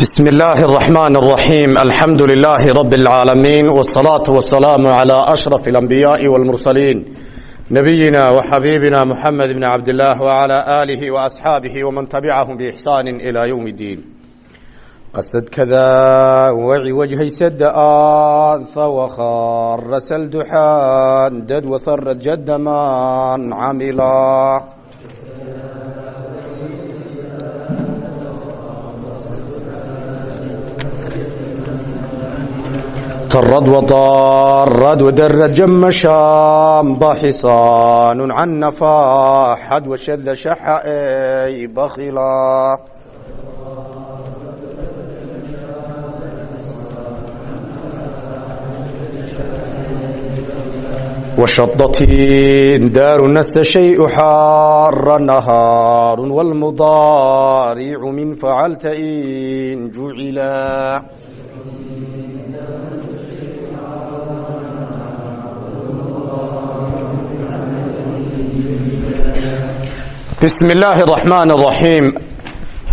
بسم الله الرحمن الرحيم الحمد لله رب العالمين والصلاة والسلام على أشرف الأنبياء والمرسلين نبينا وحبيبنا محمد بن عبد الله وعلى آله وأصحابه ومن تبعهم بإحسان إلى يوم الدين قصد كذا وعي وجهي سد آث وخار سلدحان دد وثرت جد من عملا sarad wdarad wdara jama shamba xisaan can nafaaxad washada shaxa ey bakhila wshadtin daaru nasa shayu xaara nahaaru wاlmudaaricu min facalta in jucila bismi illaahi araxmaan araxiim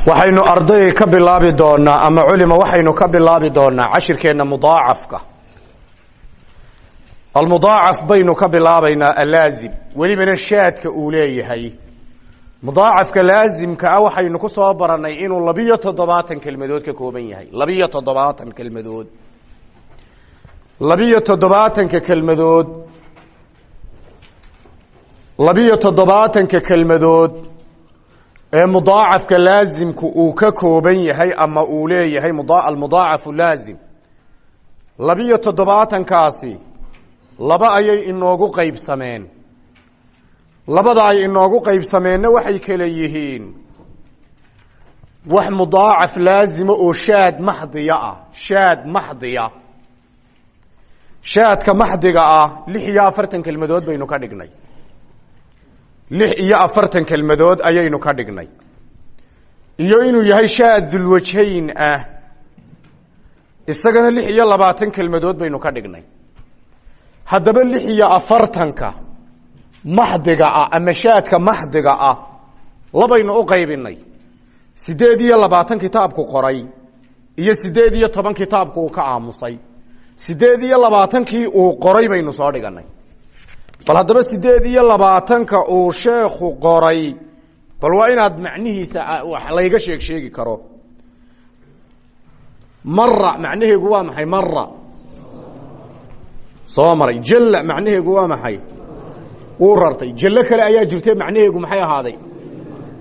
waxaynu arday ka bilaabi doonaa ama culima waxaynu ka bilaabi doonaa cashirkeenna mudaacafka. Almudaacaf baynu ka bilaabaynaa alaazim. Welibana shaadka uu leeyahay. Mudaacafka laazimka ah waxaynu ku soo baranay inuu labiyo toddobaatan kelmadood ka kooban yahay. Labiyo toddobaatan kelmadood. Labiyo toddobaatanka kelmadood labiyo toddobaatanka kelmadood ee mudaacafka laazimku uu ka kooban yahay ama uu leeyahay almudaacafu laazim. Labiyo toddobaatankaasi laba ayay inoogu qaybsameen. Labada ay inoogu qaybsameenna waxay kale yihiin wax mudaacaf laazima oo shaad maxdiya ah shaad maxdiya. Shaadka maxdiga ah lix iyo afartan kelmadood baynu ka dhignay lix iyo afartan kelmadood ayaynu ka dhignay. Iyo inuu yahay shaad dulwajhayn ah. Isagana lix iyo labaatan kelmadood baynu ka dhignay. Haddaba lix iyo afartanka maxdiga ah ama shaadka maxdiga ah labaynu u qaybinay. Siddeed iyo labaatan kitaabku qoray iyo siddeed iyo toban kitaabku uu ka aamusay. Siddeed iyo labaatankii uu qoray baynu soo dhiganay bal haddaba sideed iyo labaatanka uu sheekhu qoray bal waa inaad macnihiisa wax layga sheeg sheegi karo. Mara macnaheegu waa maxay? Mara soo jalla macnaheegu waa maxay? Wuu rartay. Kale ayaa jirte macnaheegu maxay ahaaday?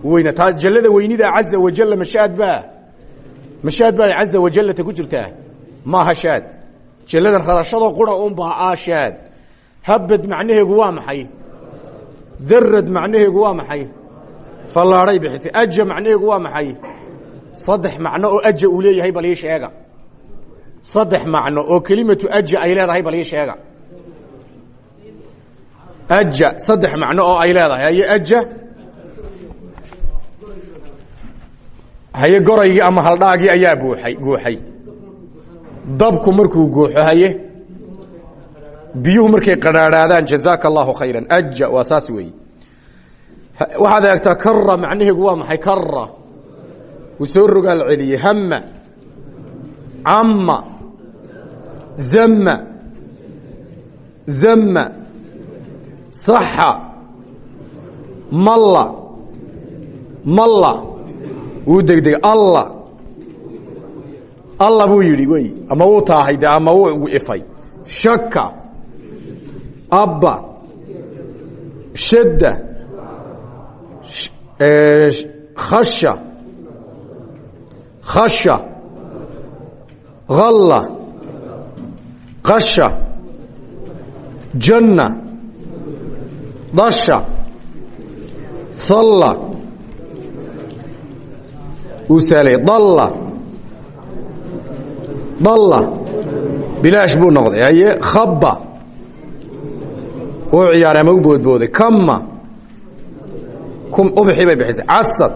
Weyna taa jallada weynida caza wajalla mashaad baa? Mashaad baa caza wajallata ku jirtaa? Maaha shaad. Jalladan rarashada qura unbaa ah shaad habad macnaheegu waa maxay? Darad macnaheegu waa maxay? Fallaadhay bixisay aja macnaheegu waa maxay? Saddex macno oo aja uu leeyahay bal ii sheega. Saddex macno oo kelimatu aja ay leedahay bal ii sheega. Aja saddex macno oo ay leedahay. Haye aja haye goraygii ama haldhaagii ayaa buuxay guuxay. Dabku markuu guuxo haye biyuhu markay qadhaadhaadaan jazaaka allahu khayra aja waa saas weeye waxaad eegtaa kara macnaheegu waa maxay? Kara uu soo rogaal celiyey hama cama zama zama saxa. Malla. Malla. Wuu degdegay. Alla. Alla buu yidhi wey ama wuu taahay ama wuu ifay. Shaka abba shadda khasha khasha halla qasha janna dasha halla uu saalay dalla dalla bilaash buu noqday haye khabba u ciyaaray ama u boodbooday kama ubixii bay bixisay casad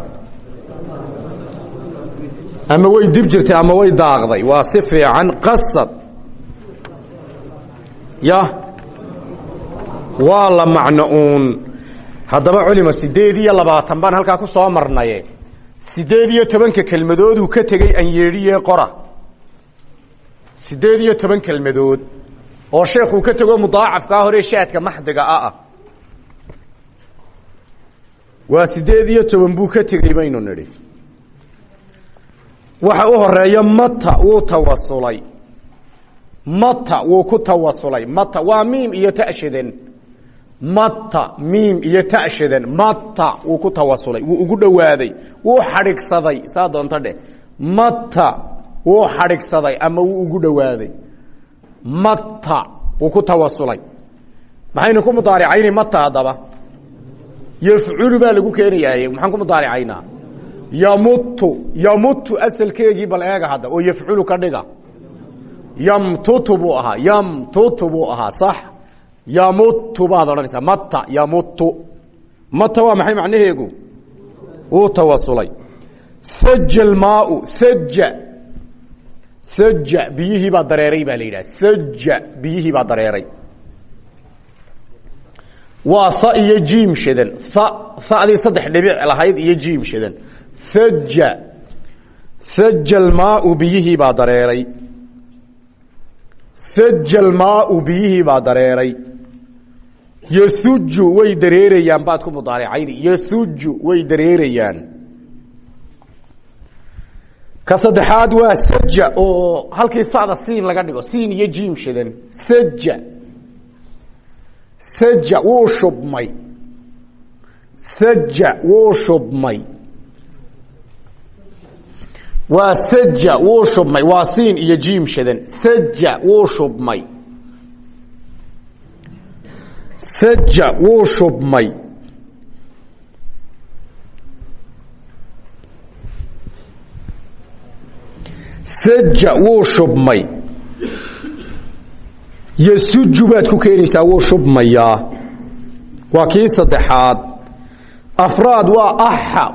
ama way dib jirtay ama way daaqday waa si fiican qasad ya waa la macno uun haddaba baan halkaa ku soo marnaye sideed iyo tobanka kelmadooduu ka tegey anyeedhiye qora sideed iyo toban kelmadood oo sheekuu ka tego mudaacafkaa hore shaadka maxdiga ah. Waa sideed iyo toban buu ka tegey baynu nidhi. Waxa u horreeya mata wuu tawasulay mata wuu ku tawasulay mata waa miim iyo tashadan mata miim iyo tashadan mata wuu ku tawasulay wuu ugu dhowaaday wuu xadhigsaday. Saa doonto dheh. Mata wuu xadhigsaday ama wuu ugu dhowaaday mata wuu ku tawasulay maxaynu ku mudaaricayna mata haddaba? Yafculu baa lagu keenayaa maxaan ku mudaaricaynaa yamutu yamutu asalkeegii bal eega hadda oo yafculu ka dhiga. Yamtutu buu ahaa yamtutu buu yamutu baad odhanaysaa yamutu mata waa maxay macnaheegu? Wuu tawasulay saja almaau saja saja biyihii baa dareeray baa la yidhaha. Saja biyihii baa dareeray. Waa ha iyo jiim shadan haddii saddex dhibic lahayd iyo jiim shadan saja saja almaau biyihii baa dareeray. Saja almaau biyihii baa dareeray. Yasuju way dareerayaan baad ku mudaaricayni yasuju way dareerayaan ka saddexaad waa saja. Oo halkii sada siin laga dhigo. Siin iyo jiim shadan saja. Saja wuu shubmay. Saja wuu shubmay. Waa saja wuu shubmay. Waa siin iyo jiim shadan saja wuu shubmay. Saja wuu shubmay saja wuu shubmay yasuju baad ku keenaysaa wuu shubmayaa waa kii saddexaad. Afraad waa axa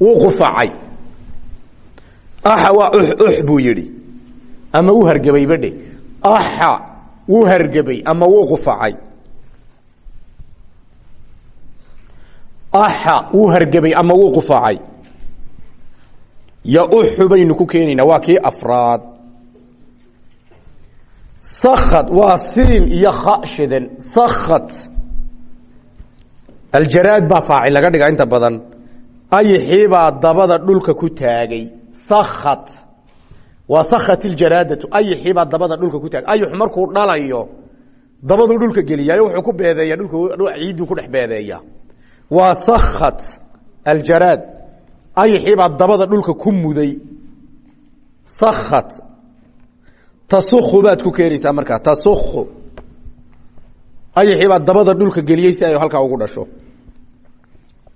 wuu qufacay. Axa waa ux ux buu yidhi. Ama wuu hargebay badhe. Axa wuu hargebay ama wuu qufacay. Axa wuu hargebay ama wuu qufacay yauxu baynu ku keenaynaa waa kii afraad. Sakad waa siin iyo kha shidan sakad aljaraad baa laga dhiga inta badan. Ayixibaa dabada dhulka ku taagay. Sakad waa sakat iljaraadatu ayixibaa dabada dhulka ku taagay. Ayux markuu dhalayo dabaduu dhulka geliyaayo wuxuu ku beedeeya dhulka ciidduu ku dhex beedeeya waa sakad ayixibaa dabada dhulka ku muday. Sakad tasuku baad ku keenaysaa markaa tasuku ayixibaa dabada dhulka geliyey si ay halkaa ugu dhasho.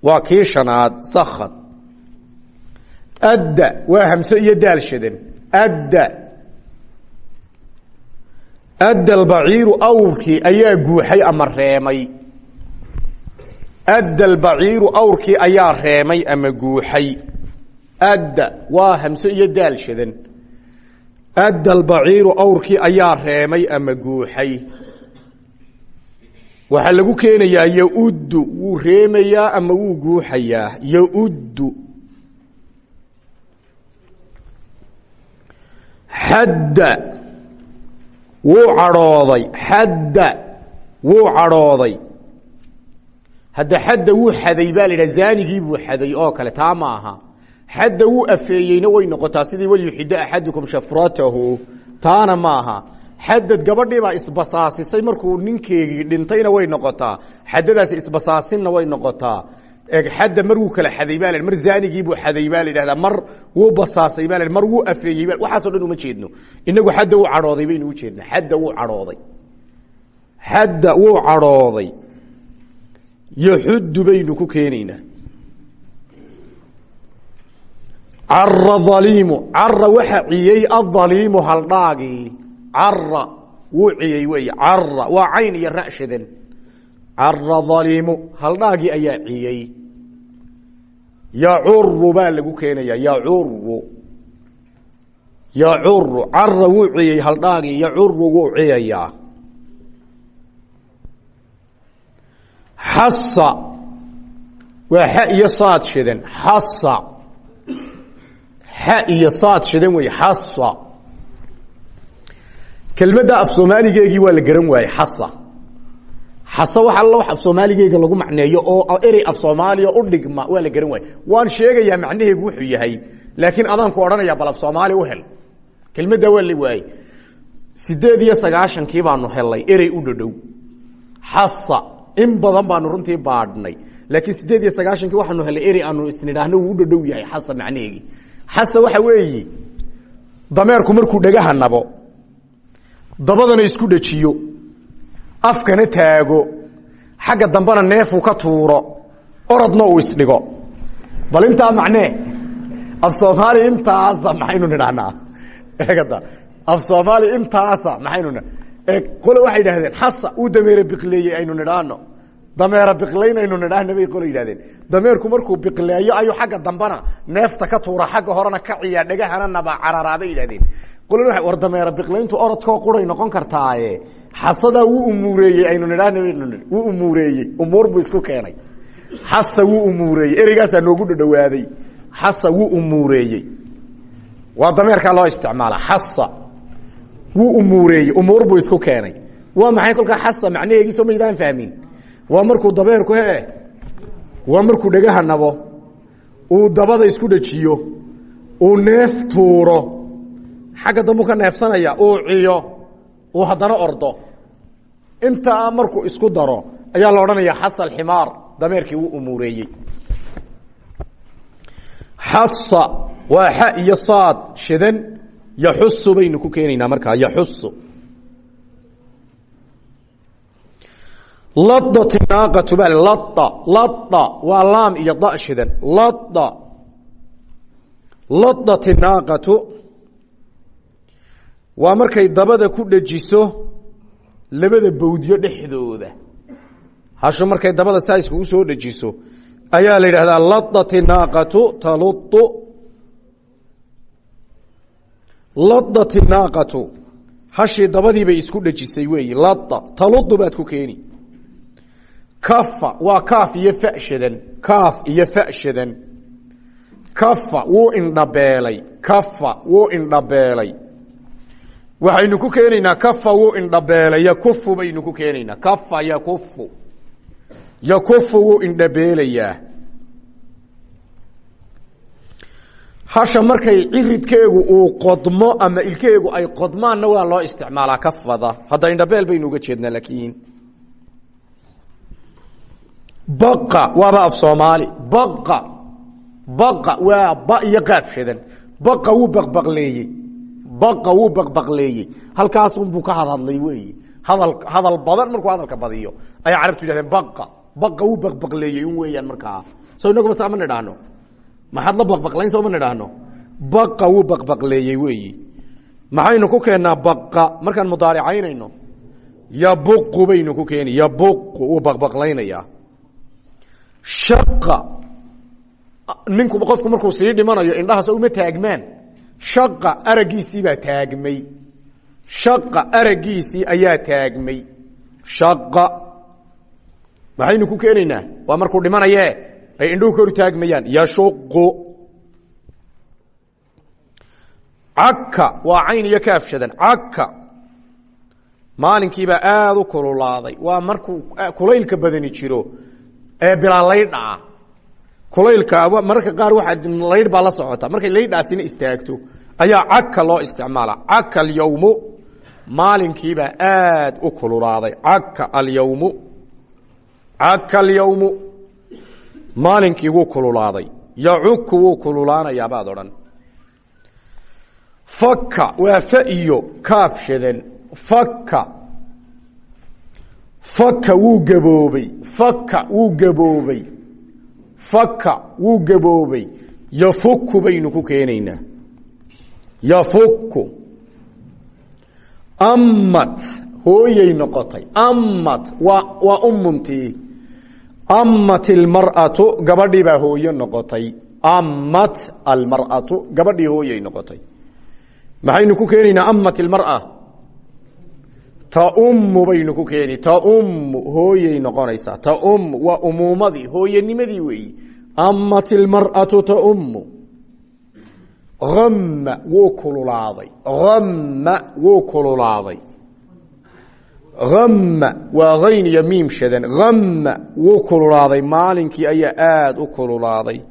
Waa kii shanaad sakad adda waa hamso iyo daal shadan adda. Adda albaciiru awrkii ayaa guuxay ama reemay adda albaciiru awrkii ayaa reemay ama guuxay adda waa hamso iyo daal shadan adda albaciiru awrkii ayaa reemay ama guuxay waxaa lagu keenayaa yauddu wuu reemayaa ama wuu guuxayaa yauddu xadda wuu cadhooday xadda wuu cadhooday hadda xadda wuu xaday baa la yidhaha zaanigii buu xaday oo kale taa ma aha. Xadda wuu afeeyeyna way noqotaa sidii walyuxida axadukum shafratahu taana maaha xadad gabadhiibaa isbasaasisay markuu ninkeegii dhintayna way noqotaa. Xadadaasi isbasaasinna way noqotaa. Xadda mar wuu kala xaday baa mar zaanigiibuu xaday baa la dhahdaa mar wuu basaasay baa mar wuu afeeyey ba waxaaso dhan uma jeedno. Inagu xadda wuu cadhooday baynu u jeednaa. Xadda wuu cadhooday. Xadda wuu cadhooday yaxuddu baynu ku keenaynaa cara aliimu cara waxa ciyey aaliimu haldhaagii cara wuu ciyey wey cara waa cayn iyo rashadan cara aliimu haldhaagii ayaa ciyey yacuru baa lagu keenaya yacuru yacuru cara wuu ciyey haldhaagii yacuru wuu ciyayaa xasa waa xa iyo saad shidan. Xasa xa iyo saad shidan wey xasa kelmadda af soomaaligeegii waa la garan waayey xasa xasa wax alla wax af soomaaligeega lagu macneeyo oo erey af soomaaliya u dhigma waa la garan waayey waan sheegayaa macnaheegu wuxuu yahay laakiin adaanku odhanaya bal af soomaali u hel. Kelmaddaa waa la waayey. Sideed iyo sagaashankii baanu helnay erey u dhadhow xasa in badan baanu runtii baadhnay. Laakiin sideed iyo sagaashankii waxaanu helnay erey aanu isnidhaahno wuu u dhadhow yahay xasa macnaheegii xasa waxa weeyi dameerku markuu dhagaha nabo dabadana isku dhajiyo afkana taago xagga dambena neefu ka tuuro orodna uu isdhigo. Bal intaa macnee af soomaali intaasa maxaynu nidhahnaa eegada af soomaali intaasa maxaynu qole waxay idhahdeen xasa uu dameere biqleeyey aynu nidhaahno dameera biqlayn aynu nidhaahna bay qole yidhahdeen. dameerku markuu biqleeyo ayuu xagga dambena neefta ka tuura xagga horena ka ciyaa dhegahana naba cararaa yidhahdeen. qolna war dameera biqlayntu orodkoo quray noqon kartaaye. xasadaa wuu umuureeyey aynu nidhaahna wuu umuureeyey umuur buu isku keenay. xasa wuu umuureeyey ereygaasaa noogu dhadhawaaday xasa wuu umuureeyey. waa dameerkaa loo isticmaala xasa wuu umuureeyey umuur buu isku keenay. waa maxay kolkaa xasa macnaheegiisoo maydaan fahmin waa markuu dabeerku he waa markuu dhegaha nabo? Uu dabada isku dhajiyo uu neef tuuro? Xagga dambu ka neefsanaya uu ciyo uu haddana ordo. Intaa markuu isku daro ayaa la odhanaya xasa alximaar dameerkii wuu umuureeyey. Xasa waa xa iyo saad shidan yaxusu baynu ku keenaynaa markaa yaxusu ladat naaqatu bal lada lada waa laam iyo da shidan. Lada ladat naaqatu waa markay dabada ku dhajiso labada bawdyo dhexdooda. Hasho markay dabada saa iskugu soo dhajiso ayaa la yidhahdaa ladat naaqatu taludu ladat naaqatu hashii dabadiibay isku dhajisay weeyi lada taludu baad ku keeni kafa waa kaaf iyo fashadan kaaf iyo fashadan. Kafa wuu indhabeelay. Kafa wuu indhabeelay. Waxaynu ku keenaynaa kafa wuu indhabeelay. Yakufu baynu ku keenaynaa kafa yakufu. Yakufu wuu indhabeelayaa hasha markay ciridkeegu uu qodmo ama ilkeegu ay qodmaanna waa loo isticmaalaa kafada hadda indhabeel baynu uga jeednaa laakiin baqa waaba af soomaali. Baqa baqa waa ba iyo qaaf shadan baqa wuu baqbaqleeyey. Baqa wuu baqbaqleeyey. Halkaasunbuu ka hadhadlay weeyi hadal hadal badan markuu hadalka badiyo ayaa carabtu yidhahdeen baqa baqa wuu baqbaqleeyey un weeyaan markaa. Soo inaguba saa ma nidhaahno? Maxaad la baqbaqlayn soo ma nidhaahno? Baqa wuu baqbaqleeyey weeyi maxaynu ku keennaa baqa markaan mudaaricaynayno. Yabuqu baynu ku keeni yabuqu wuu baqbaqlaynayaa shaqa. Ninku qofku markuu sii dhimanayo indhahaas uma taagmaan. Shaqa araggiisiibaa taagmay. Shaqa araggiisii ayaa taagmay. Shaqa. Maxaynu ku keenaynaa waa markuu dhimanaye ay indhuhu ka hor taagmayaan. Yashuqu. Caka waa cayn iyo kaafshadan caka maalinkiibaa aada u kululaaday. Waa markuu kulaylka badani jiro ee bilaa laydhaa kulaylka mararka qaar waaa laydh baa la socota. Markay laydhaasina istaagto ayaa caka loo isticmaala. Caka alyawmu maalinkiibaa aad u kululaaday. Caka alyawmu caka alyawmu maalinkii wuu kululaaday. Yacuku wuu kululaanayaa baad odhan. Faka waa fa iyo kaaf shadan. Faka faka wuu gaboobay. Faka wuu gaboobay. Faka wuu gaboobay. Yafuku baynu ku keenaynaa. Yafuku amat hooyay noqotay. Amat waa umuntii amat ilmar'atu gabadhii baa hooyo noqotay. Amat almar'atu gabadhii hooyay noqotay. Maxaynu ku keenaynaa amat ilmar'a taummu baynu ku keeni. Taummu hooyay noqonaysaa. Taummu waa umuumadii hooyanimadii weeyi. Amat ilmar'atu taummu amma wuu kululaaday. Amma wuu kululaaday. Amma waa ayn iyo miim shadan. Amma wuu kululaaday. Maalinkii ayaa aada u kululaaday.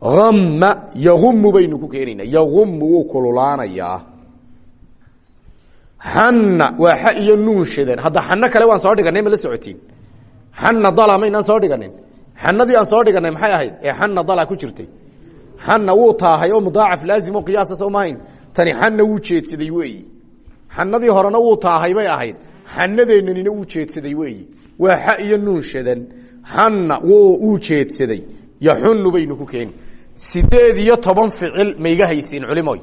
Amma yagumu baynu ku xanna waa xa iyo nuun shadan hadda xano kale waan soo dhiganay ma la socotiin. Xana dala maynaan soo dhiganin xanadii aan soo dhiganay maxay ahayd? Ee xana dala ku jirtay. Xana wuu taahay oo mudaacaf laazim o qiyaasa somahayn tani xana wuu jeedsaday weeyi. Xanadii horena wuu taahay bay ahayd. Xanadeennanina wuu jeedsaday weeyi. Waa xa iyo nuun shadan xana wuu jeedsaday. Yaxunu baynu ku keeni ficil ma haysiin culimoy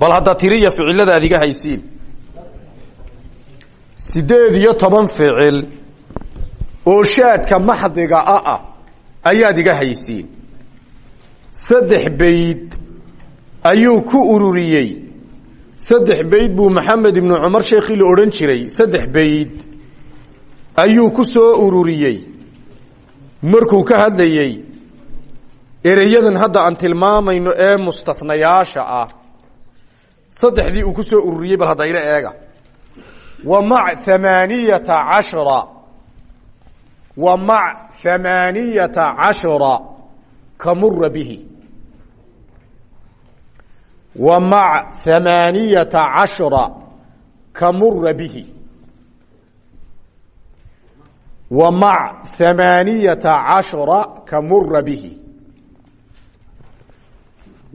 bal hadda tiriya ficiladaad iga haysiin. Sideed iyo toban ficil oo shaadka maxdiga ah ah ayaad iga haysiin. Saddex bayd ayuu ku ururiyey. Saddex bayd buu maxamed ibnu cumar sheekhii la odhan jiray. Saddex bayd ayuu ku soo ururiyey. Markuu ka hadlayey ereyadan hadda aan tilmaamayno ee mustanayaasha ah saddexdii uu ku soo ururiyey bal hadda ila eega. Wa mac amaaniyata cashra. Wa mac amaaniyata cashra cashra kamura bihi. Wa mac amaaniyata cashra kamura bihi. Wa mac amaaniyata cashra kamura bihi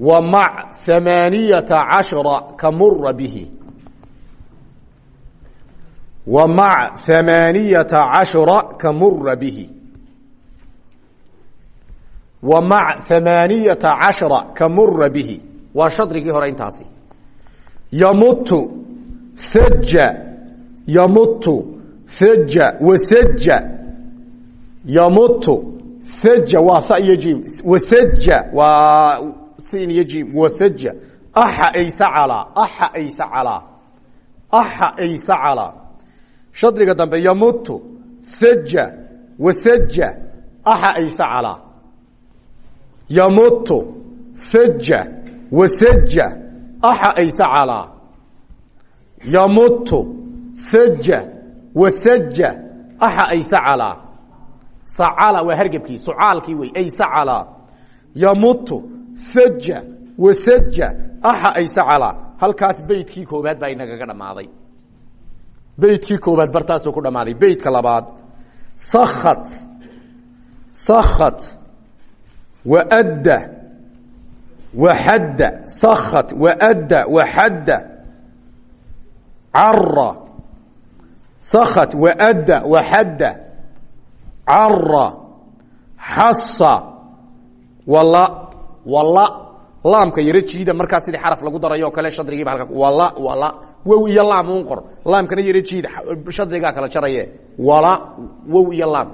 wa mac amaaniyata cashra kamura bihi. Wa mac amaaniyata cashra kamura bihi. Waa shadrigii hore intaasi. Yamutu saja yamutu saja wasaja yamutu saja waa sa iyo jim wasaja waa sin iyo jim wasaja axa aysacala axa aysacala axa aysacala shadriga dambe yamutu. Saja wasaja axa aysacala yamutu. Saja wasaja axa aysacala yamutu. Saja wasaja axa aysacala sacala. Waa hargebkii sucaalkii wey aysacala yamutu saja wasaja axa aysacala halkaas beydkii koobaad baa inagaga dhammaaday. Beydkii koobaad bartaasuu ku dhammaaday. Beydka labaad sakhat sakhat waadda waxadda sakhat waadda waxadda cara sakhat waadda waxadda cara xasa wala laamka yaro jiida markaa sidii xaraf lagu darayo kale shadrigiiba halka wala wala wow iyo laam un qor. Laamkana yaro jiida shadrigaa kala jaraye. Wala wow iyo laam.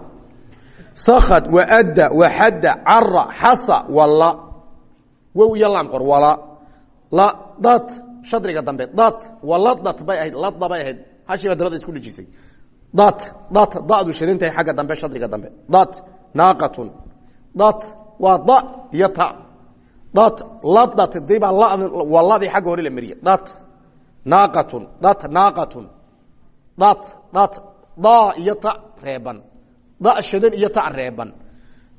Sakhat waadda waxadda cara xasa wala wow iyo laam qor wala la dat shadriga dambe dat waladat bay ahayd lada bay ahayd. Hashiiba dabada isku dhejisay dat dat dadu shadan tahay xagga dambe shadriga dambe. Dat naaqatun. Dat waa da iyo ta dat ladat dibaa waa ladii xagga hore la mariyey dat naaqatun dat naaqatun dat dat da iyo ta da shadan iyo ta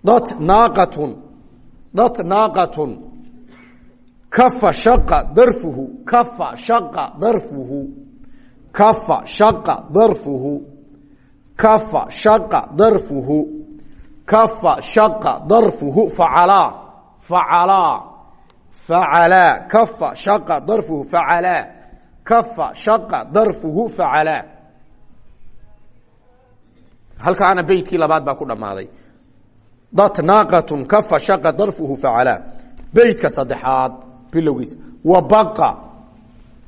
dat naaqatun dat naaqatun kafa shaqa darfuhu kafa shaqa darfuhu. Kafa shaqa darfuhu. Kafa shaqa darfuhu. Kafa shaqa darfuhu facalaa facalaa facalaa kafa shaqa darfuhu facalaa kafa shaqa darfuhu facalaa halkaana beytkii labaad baa ku dhammaaday dat naaqatun kafa shaqa darfuhu facalaa beytka saddexaad bilowgiisa wabaqa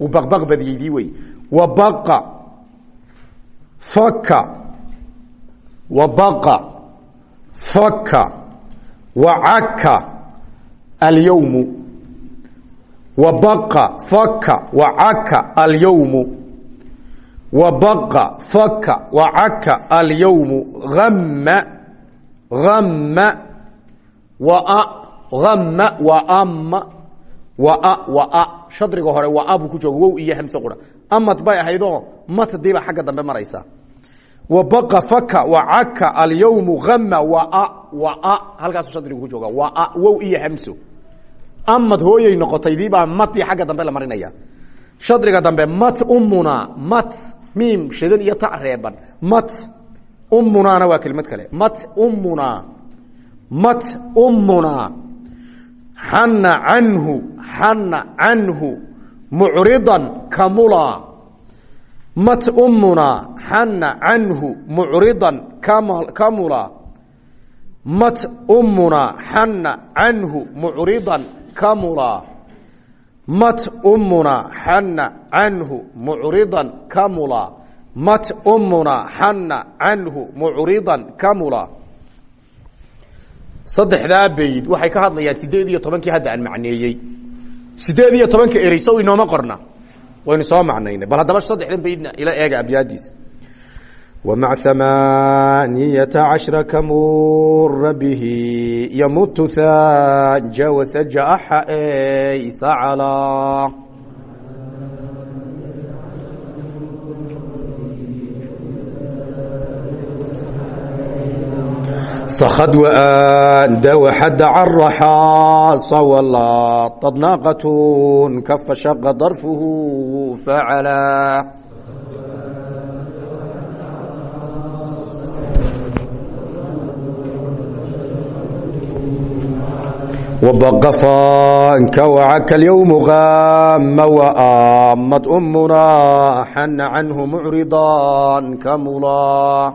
uu baqbaq badiyeydii wey wabaqa faka wabaqa faka wacaka alyawmu wabaqa faka wacaka alyawmu wabaqa faka wacaka alyawmu ama ama waa ama waa ama waa waa shadriga hore waa buu ku jooga wow iyo hamse qura. Amad bay ahaydoo matdiiba xagga dambe maraysa. Wabaqa faka wacaka alyawmu ama waa waa halkaasu shadrigu ku jooga waa wow iyo hamso amad hooyay noqotaydiibaa mati xagga dambe la marinaya. Shadriga dambe mat umuna mat miim shidan iyo ta mat umunana waa kelimad kale. Mat umuna mat umuna xana canhu xana canhu mucridan kamula mat umuna xana canhu mucridan kamula mat umuna xana canhu mucridan kamula mat umuna xana canhu mucridan kamula mat umuna xana canhu mucridan kamula saddexdaa bayd waxay ka hadlayaan sideed iyo tobankii hadda aan macneeyey. Sideed iyo tobanka ereyso inooma qorna. Waynu soo macnaynay. Bal haddaba saddexdan baydna ila eega abyaadiisa ومع ثمانية عشر كمر به يمت ثاج وسج أحئيس على صخد وآند وحد عرحا صولا طبناقة كف شق ضرفه فعلا وبقفا كوعك اليوم غام وآمت أمنا حن عنه معرضا كملا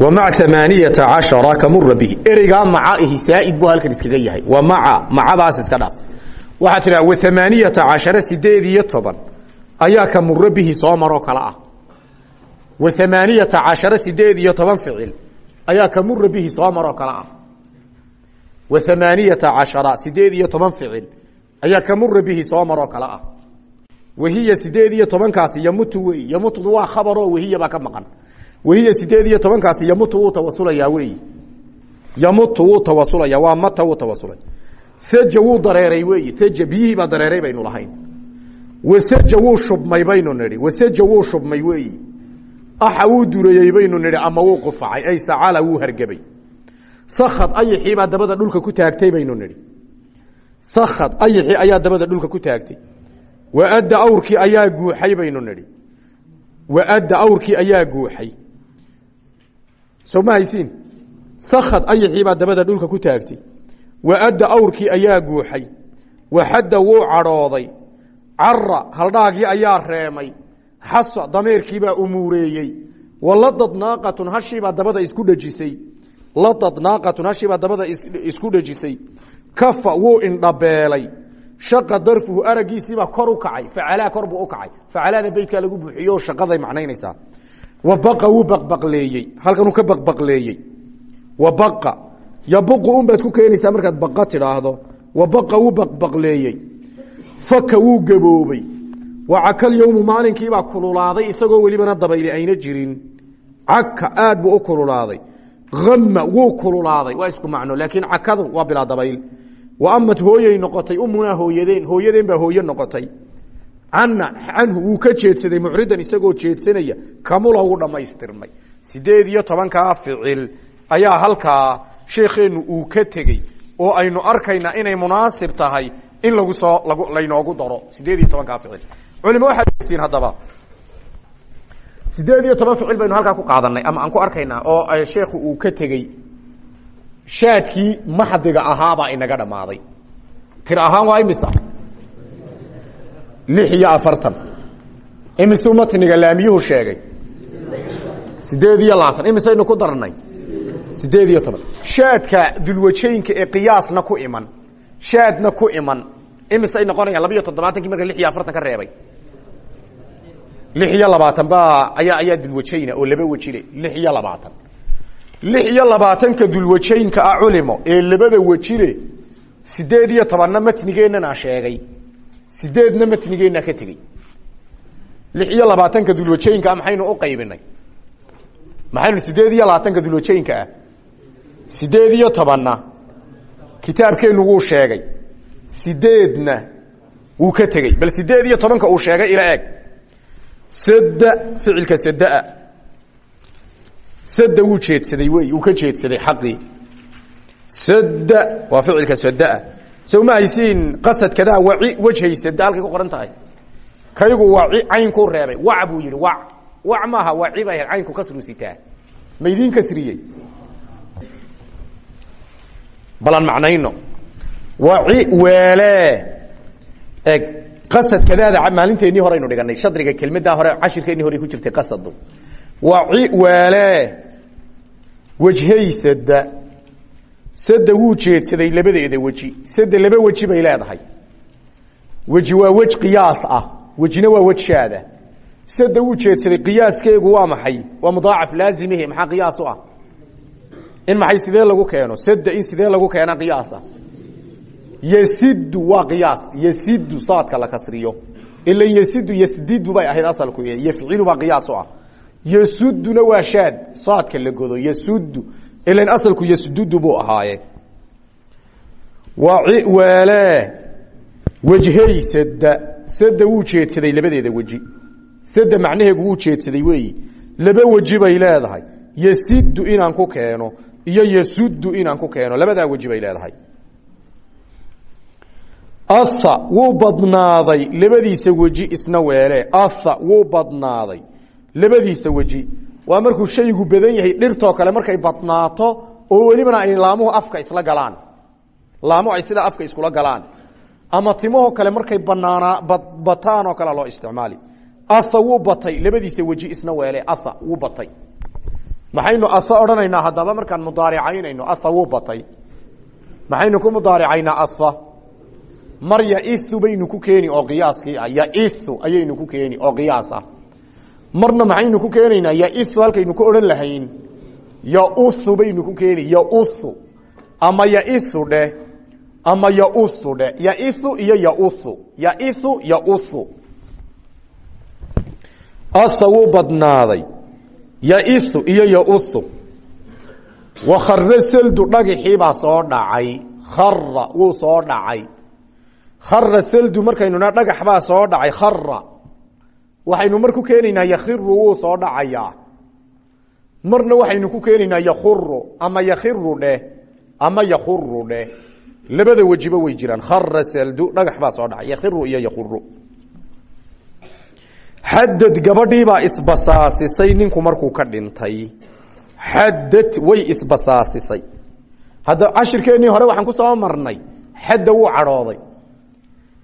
ومع ثمانية عشر كمر به ereygaa macaihi saaid buu halkan iskaga yahay wa maca macadaas iska dhaaf waxaa tidhaha wa ثamaaniyata cashara sideed iyo toban ayaa ka muro bihi soo maroo kale ah. Wa amaaniyata cashara sideed iyo toban ficil ayaa ka mura bihi soo maroo kale ah. Wa amaaniyata cashara sideed iyo toban ficil ayaa ka mura bihi soo maroo kale ah. Wahiya sideed iyo tobankaasi yamutu wey yamutudu waa khabaroo wahiya baa ka maqan. Wahiya sideed iyo tobankaasi yamutu wuu tawasulayaa weyi yamutu wuu tawasulaya waa mata wuu tawasulay saja wuu dareeray weyi saja biyihii baynu lahayn wasaja wuu shubmay baynu nidhi. Wasaja wuu shubmay weeyi. Axa wuu durayey baynu nidhi ama wuu qufacay. Ay sacala wuu hargebay sakad ayixii baa dabada dhulka ku taagtay baynu nidhi. Sakad ayixii ayaa dabada dhulka ku taagtay. Waadda awrkii ayaa guuxay baynu nidhi. Waadda awrkii ayaa guuxay. Soo ma haysiin? Sakad dabada dhulka ku taagtay. Waadda awrkii ayaa guuxay. Waxadda wuu cadhooday cara haldhaagii ayaa reemay. Xasa dameerkiibaa umuureeyey waladad naaqatun hashiibaa dabada isku dhejisay. Ladad naaqatun hashiibaa dabada isku dhejisay. Kafa wuu indhabeelay shaqa darfuhu aragiisiibaa kor u kacay. Facalaa kor buu u kacay. Facalaada beydkaa lagu buuxiyo shaqaday macnaynaysaa. Wabaqa wuu baqbaqleeyey. Halkanuu ka baqbaqleeyey. Wabaqa yabuqu unbaad ku keenaysaa markaad baqa tidhaahdo. Wabaqa wuu baqbaqleeyey faka wuu gaboobey wacakal yowmu maalinkiibaa kululaaday isagoo welibana dabayli ayna jirin. Caka aad buu u kululaaday. Ama wuu kululaaday. Waa isku macno laakiin cakadu waa bilaa dabayl. Wa amad hooyay noqotay umunaa hooyadeen hooyadeen baa hooye noqotay. Cana canhu wuu ka jeedsaday mucridan isagoo jeedsanaya kamula wuu dhammaystirmay. Sideed iyo tobankaa ficil ayaa halkaa sheekheenu uu ka tegey oo aynu arkaynaa inay munaasib tahay in lagu soo laynoogu daro. Sideed iyo tobankaa ficil. Culimo waxaad ogtiin haddaba. Sideed iyo toban ficil baynu halkaa ku qaadanay ama aan ku arkaynaa oo sheekhu uu ka tegey. Shaadkii maxdiga ahaabaa inaga dhammaaday. Tir ahaan waa imisa? Lix iyo afartan. Imisuu matniga laamiyuhu sheegay? Sideed iyo labaatan. Imisaynu ku darnay sideed iyo toban. Shaadka dulwajaynka ee qiyaasna ku iman shaadna ku iman. Imisay noqonayaan laba iyo toddobaatankii marka lix iyo ka reebay. Lix iyo labaatan baa ayaa ayaa dulwajayna oo laba wejile lix iyo labaatan. Lix iyo labaatanka ah culimo ee labada wejile sideed iyo tobanna matnigeennana sheegay. Sideedna matnigeennaa ka tegey. Lix iyo labaatanka dulwajooyinkaa maxaynu u qaybinay? Maxaynu sideed iyo labaatanka dulwajooyinka ah? Sideed iyo tobanna kitaabkeennu wuu sheegay. Sideedna wuu ka tegey. Bal sideed iyo tobanka uu sheegay ila eg sada ficilka sadaa sada wuu jeedsaday wey wuu ka jeedsaday xaqii. Sada waa ficilka sadaa sow ma haysiin qasadkadaa waci wejhay sada halkay ku qoran tahay. Kaygu waci caynkuu reebay. Wac buu yidhi wac. Wac maaha waci bay ahayd caynku kasruu sitaa. Ma idiin kasriyey balan macnayno. Waci weele. Eg qasadkadaada maalinteennii horeynu dhiganay shadriga kelmaddaa hore cashirkeennii hore ku jirtay qasadu. Waci weele. Wejhay sada sada wuu jeedsaday labadeeda weji. Sada laba weji bay leedahay. Weji waa wej qiyaas ah. Wejina waa wejshaada sada wuu jeedsaday. Qiyaaskeegu waa maxay? Waa mudaacaf laazimihi maxaa qiyaas u ah in maxay sidee lagu keeno? Sada in sidee lagu keena qiyaasa? Yasidu waa qiyaas. Yasidu saadka la kasriyo. Ila yasidu yasdidu bay ahayd asalku yafcilu baa qiyaas u ah. Yasuduna waa shaad. Saadka la godo. Yasudu ilan asalku yasdudu buu ahaaye. Weele wejhay sada sada wuu jeedsaday labadeeda weji. Sada macnaheegu wuu jeedsaday weeyi. Laba weji bay leedahay. Inaan ku keeno iyo yasudu inaan ku keeno. Labadaa weji bay leedahay. Asa wuu badnaaday labadiisa weji isna weele. Asa wuu badnaaday labadiisa weji. Waa markuu shaygu badan yahay dhirtoo kale markay badnaato oo welibana ay laamuhu afka isla galaan. Laamuhu ay sida afka iskula galaan. Ama timahoo kale markay banaanaa bataan oo kale loo isticmaali. Asa wuu batay labadiisa weji isna weele. Asa wuu batay maxaynu asa odhanaynaa haddaba markaan mudaaricaynayno asa wuu batay. Maxaynu ku mudaaricaynaa asa? Mar yaiu baynu ku keeni oo qiyaaskii ah. Yaiu ayaynu ku keeni oo qiyaas ah. Marna maxaynu ku keenaynaa yaiu halkaynu ku odhan lahayn. Yauhu baynu ku keeni. Yauhu ama yaiu dheh ama yauhu dheh yaiu iyo yauhu yaiu yauhu asa wuu badnaaday yaiu iyo yauhu wakhare seldu dhagixii baa soo dhacay. Khara wuu soo dhacay. Khara seldu markaynu na dhagax baa soo dhacay. Khara waxaynu mar ku keenaynaa yakhiru soo dhacayaa. Marna waxaynu ku keenaynaa yakhuru ama yakhiru dheh ama yakhuru dheh. Labada wejiba way jiraan. Khara seldu dhagax baa soo dhacay. Yakhiru iyo yakhuru xadad gabadhiibaa isbasaasisay ninku markuu ka dhintay. Xadad way isbasaasisay. Hadda cashirkeennii hore waxaan ku soo marnay xadda wuu cadhooday.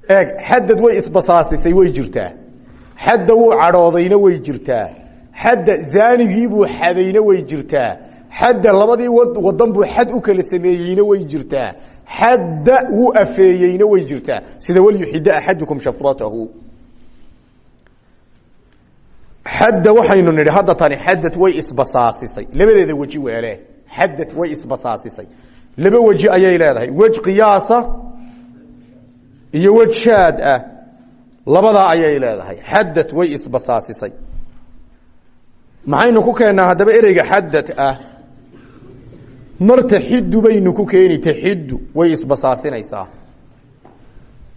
Eeg xadad way isbasaasisay way jirtaa. Xadda wuu cadhoodayna way jirtaa. Xadda zaanigiibuu xadayna way jirtaa. Xadda labadii wadan buu xad u kala sameeyeyna way jirtaa. Xadda wuu afeeyeyna way jirtaa. Sida walyuxida axadukum shafratahu xadda waxaynu nidhi hadda tani xadad way isbasaasisay. Labadeeda weji weele xadad way isbasaasisay. Laba weji ayay leedahay wej qiyaasa iyo wej shaad ah. Labadaa ayay leedahay xadad way isbasaasisay. Maxaynu ku keennaa haddaba ereyga xadad ah mar taxidu baynu ku keeni taxidu way isbasaasinaysaa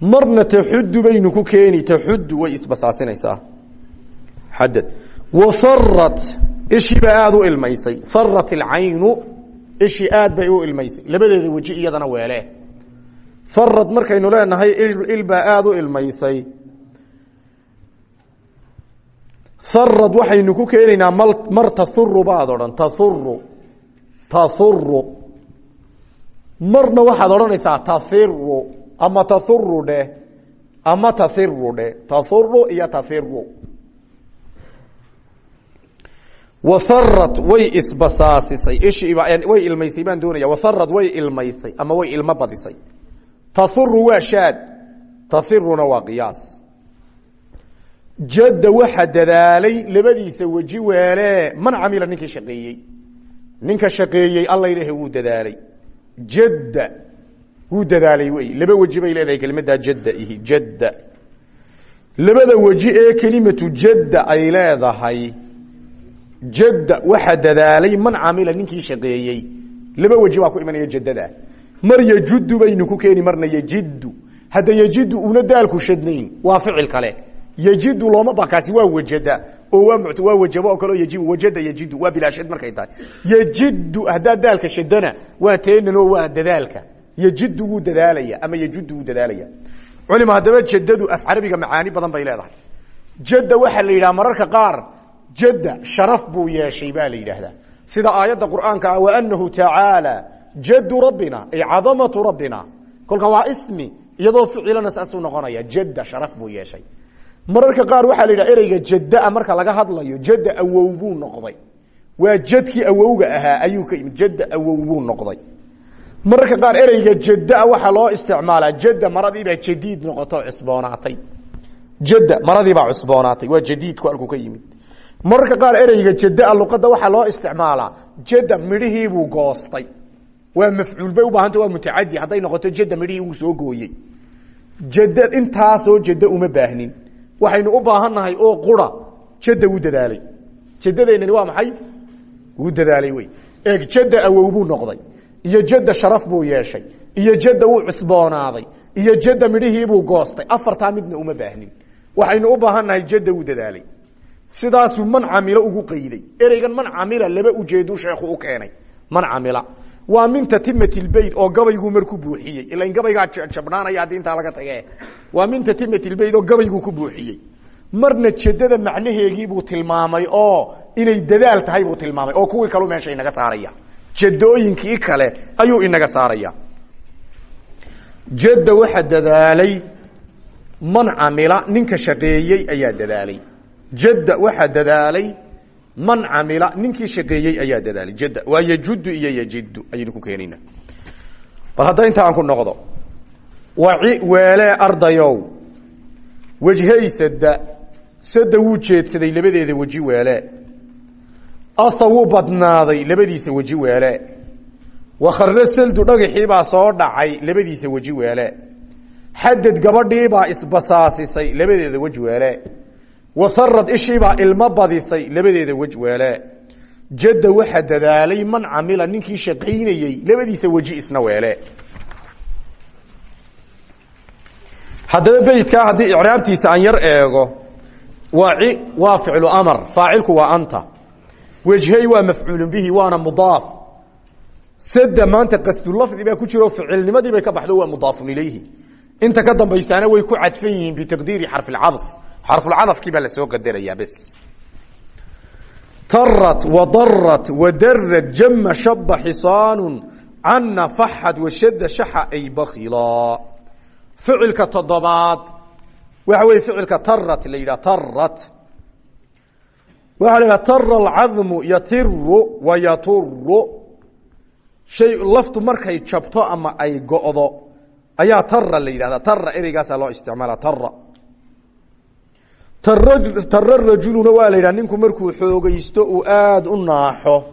marna taxudu baynu ku keeni taxudu way isbasaasinaysaa wasarat ishii baa aada u ilmaysay. Sarat ilcaynu ishii aad bay u ilmaysay. Labadeeda weji iyadana weele sarad markaynu leenahay il baa aada u ilmaysay. Sarad waxaynu ku keenaynaa mar tasuru baad odhan tasuru tasuru marna waxaad odhanaysaa tasiru ama tasuru dheh ama tasiru dheh. Tasuru iyo tasiru wasarad way isbasaasisay. Way ilmaysay baan doonaya wasarad way ilmaysay ama way ilmo badisay. Tasuru waa shaad tasiruna waa qiyaas. Jadda waxa dadaalay labadiisa weji weele man camila ninkii shaqeeyey. Ninka shaqeeyey alla ilahi wuu dadaalay. Jadda wuu dadaalay wey. Laba weji bay leedahay kelmaddaa jadda ihi jadda. Labada weji ee kelimatu jadda ay leedahay jadda waxa dadaalay man camila ninkii shaqeeyey. Laba weji baa ku imanaya jaddada. Mar yejuddu baynu ku keeni marna yejiddu hadda yejiddu una daalku shadnayn waa ficil kale. Yejidu looma bakaasi waa wajada. Oo waa wajabo oo kaleo yejibu wajada yejidu waa bilaashad markay tahay. Yejidu haddaa daalka shadana waa teenanoo waa dadaalka. Yejidu wuu dadaalaya ama yejidu wuu dadaalaya. Culima haddaba af carabiga macaani badan bay leedahay. Jadda waxaa la yidhaha mararka qaar jadda sharaf buu yeeshay baa la yidhaahdaa. Sida aayadda qur'aanka ah waanahu tacaala jaddu rabbina ay cadamatu rabbina. Kolka waa ismi iyadoo ficilana saasuu noqonaya jadda sharaf buu yeeshay. Mararka qaar waxaa la yidhaha ereyga jaddaa marka laga hadlayo jadda awow buu noqday. Waa jadkii awowga ahaa ayuu ka yimid jadda awow buu noqday. Mararka qaar ereyga jaddaa waxaa loo isticmaalaa jadda maradiibaa jadiid noqoto cusboonaatay. Jadda mararka qaar ereyga jaddaa luqadda waxaa loo isticmaalaa. Jadda midhihiibuu goostay. Waa mafcuul bay ubaahanta waa mutacadi hadday noqoto jadda midhihii uu soo gooyey. Jadda intaasoo jadda uma baahnin. Waxaynu u baahannahay oo qura jadda wuu dadaalay. Jadadeennani waa maxay? Wuu dadaalay wey. Eeg jadda awow noqday. Iyo jadda sharaf buu yeeshay. Iyo jadda wuu cusboonaaday. Iyo jadda midhihiibuu goostay. Afartaa midna uma baahnin. Waxaynu u baahannahay jadda wuu dadaalay sidaasuu man camilo ugu qayday ereygan man camila laba ujeedu sheekhu u keenay. Man camila. Waa min tatimati lbeyt oo gabayguu marku buuxiyey. Ila gabaygaa jabnaanaya haddii intaa laga tage waa min tatimati lbeyt oo gabayguu ku buuxiyey. Marna jadada macnaheegiibuu tilmaamay oo inay dadaal tahay buu tilmaamay oo kuwii kalu meesha inaga saaraya. Jadooyinkii kale ayuu inaga saaraya. Jadda waxa dadaalay man camila ninka shaqeeyey ayaa dadaalay jadda waxa dadaalay man camila ninkii shaqeeyey ayaa dadaalay jadda. Waa yejuddu iyo yejidu ayaynu ku keenayna. Bal hadda inta aan ku noqdo waci weelee ardayow wejhay sada sada wuu jeedsaday labadeeda weji weele. Aha wuu badnaaday labadiisa weji weele. Wakharre saldu dhagaxiibaa soo dhacay labadiisa weji weele. Xadad gabadhiibaa isbasaasisay labadeeda wej weele wasarad ishiibaa ilmo badisay labadeeda wej weele. Jadda waxa dadaalay man camila ninkii shaqaynayey labadiisa weji isna weele. Haddaba beytkaa haddii icraabtiisa aan yar eego waa waa ficlu amar faacilku waa anta. Wejhay waa mafcuulu bihi waana mudaaf. Sada maanta qasdulafdi baa ku jiro ficilnimadii bay ka baxdo waa mudaafun ilayhi. Inta ka dambaysaana way ku cadfan yihiin bitaqdiiri xarfilcadf xarfulcadafkii baa la soo qadarayaa bes tarat wadarat wadarad jama shaba xisaanu cana faxad washada shaxa ay bakilaa ficilka toddobaad waxa wey ficilka tarat la yidhah tarat waxaa la yidhaha tara alcadmu yatiru wa yaturu shay laftu markay jabto ama ay go'do ayaa tara la yidhahda tara ereygaasaa loo isticmaala tara tara rajuluna waa la yidhaha ninku markuu xoogaysto uu aada u naaxo.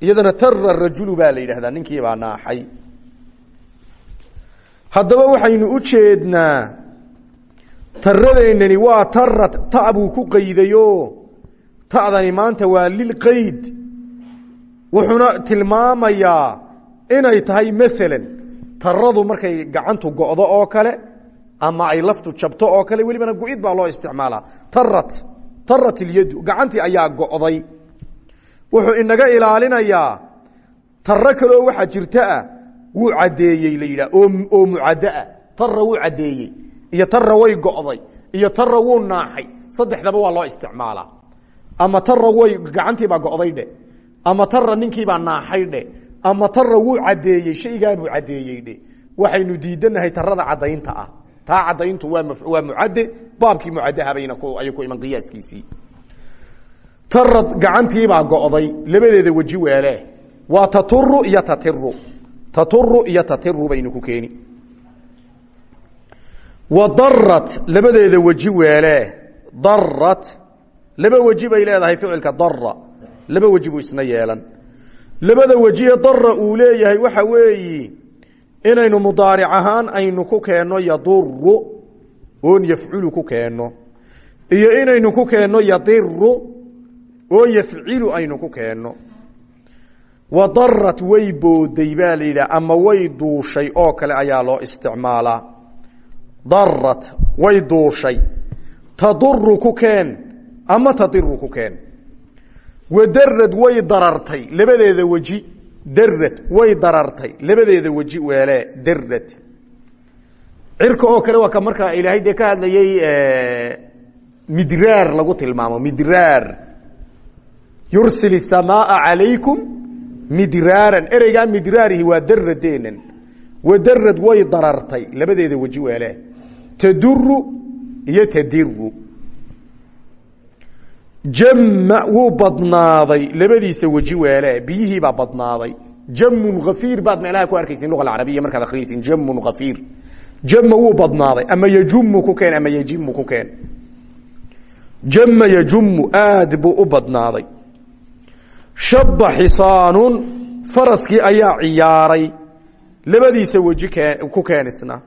Iyadana tara rajulu baa la yidhahdaa ninkiibaa naaxay. Haddaba waxaynu u jeednaa taradeennani waa tara ta ku qaydayo. Ta'dani maanta waa lilqayd wuxuuna tilmaamayaa inay tahay maalan taradu markay gacantu go'do oo kale ama ay laftu jabto oo kale welibana go-id baa loo isticmaalaa. Tarat tarat ilyadu gacantii ayaa go'day. Wuxuu inaga ilaalinayaa taro kaleo waxaa jirtaa wuu caddeeyey la oo mucaddaa tara wuu caddeeyey iyo tara way go'day iyo tara wuu naaxay. Saddexdaba waa loo isticmaalaa. Ama tara way gacantiibaa go'day dhe ama tara ninkiibaa naaxay dhe ama tara wuu caddeeyey shaygaabuu caddeeyey dhe. Waxaynu diidanahay tarada caddaynta ah taa caddayntu waa mucadde baabkii mucaddahabayna ayay ku iman qiyaaskiisii. Tarad gacantiibaa go'day labadeeda weji weele. Waa taturu iyo tatiru taturu iyo tatiru baynu ku keeni. Wa darat labadeeda weji weele. Darat laba weji bay leedahay ficilka dara laba weji buu isna yeelan. Labada weji ee dara uu leeyahay waxa weeyi inaynu mudaaric ahaan aynu ku keenno yaduru oon yafculu ku keenno iyo inaynu ku keenno yadiru oo yafcilu aynu ku keenno wadarat way booday baa la ama way duushay oo kale ayaa loo isticmaalaa darat way duushay. Taduru ku keen ama tadiru ku keen. Wadarad way darartay labadeeda weji darad way darartay labadeeda weji weele darad cirka oo kale waa ka markaa ilaahay dee ka hadlayey midraar lagu tilmaamo midraar. Yursil الsamaaa calaykum midraaran. Ereygaa midraarihi waa daradeenan wadarad way darartay labadeeda weji weele. Taduru iyo tadiru jama wuu badnaaday labadiisa weji weele biyihiibaa badnaaday. Jamun afiir baad meelaha ku arkaysin lua carabiya markaad akriyaysin jamun afiir jama wuu badnaaday ama yajumu ku keen ama yajimu ku keen. Jama yajumu aad buu u badnaaday. Shaba xisaanun faraskii ayaa ciyaaray labadiisa weji ku keenisna.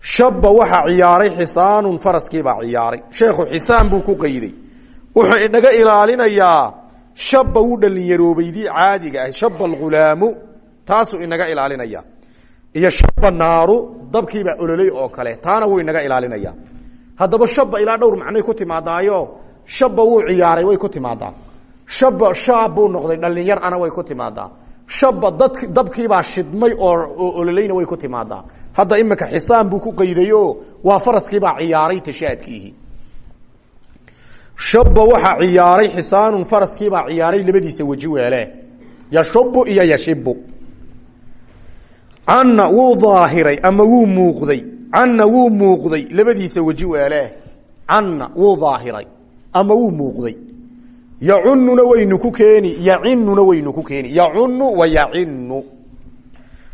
Shaba waxaa ciyaaray xisaanun faraskiibaa ciyaaray. Sheekhu xisaan buu ku qayday wuxuu inaga ilaalinayaa shaba wuu dhalinyaroobeydi caadiga ah shaba alghulaamu taasuu inaga ilaalinaya. Iyo shaba naaru dabkiibaa ololey oo kale taana wuu inaga ilaalinaya. Haddaba shaba ilaa dhowr macnay ku timaadaayo shaba wuu ciyaaray way ku timaadaa. Shaba shaab buu noqday dhalinyar ana way ku timaadaa. Shaba dad dabkiibaa shidmay oo ololeyna way ku timaadaa. Hadda iminka xisaan buu ku qaydayo waa faraskiibaa ciyaaray tashaadkiihi shaba waxaa ciyaaray xisaanun faraskiibaa ciyaaray labadiisa weji weele. Yashubu iyo yashibu canna wuu daahiray ama wuu muuqday. Canna wuu muuqday labadiisa weji weele. Canna wuu daahiray ama wuu muuqday. Yacununa waynu ku keeni yacinuna waynu ku keeni. Yacunu wa yacinu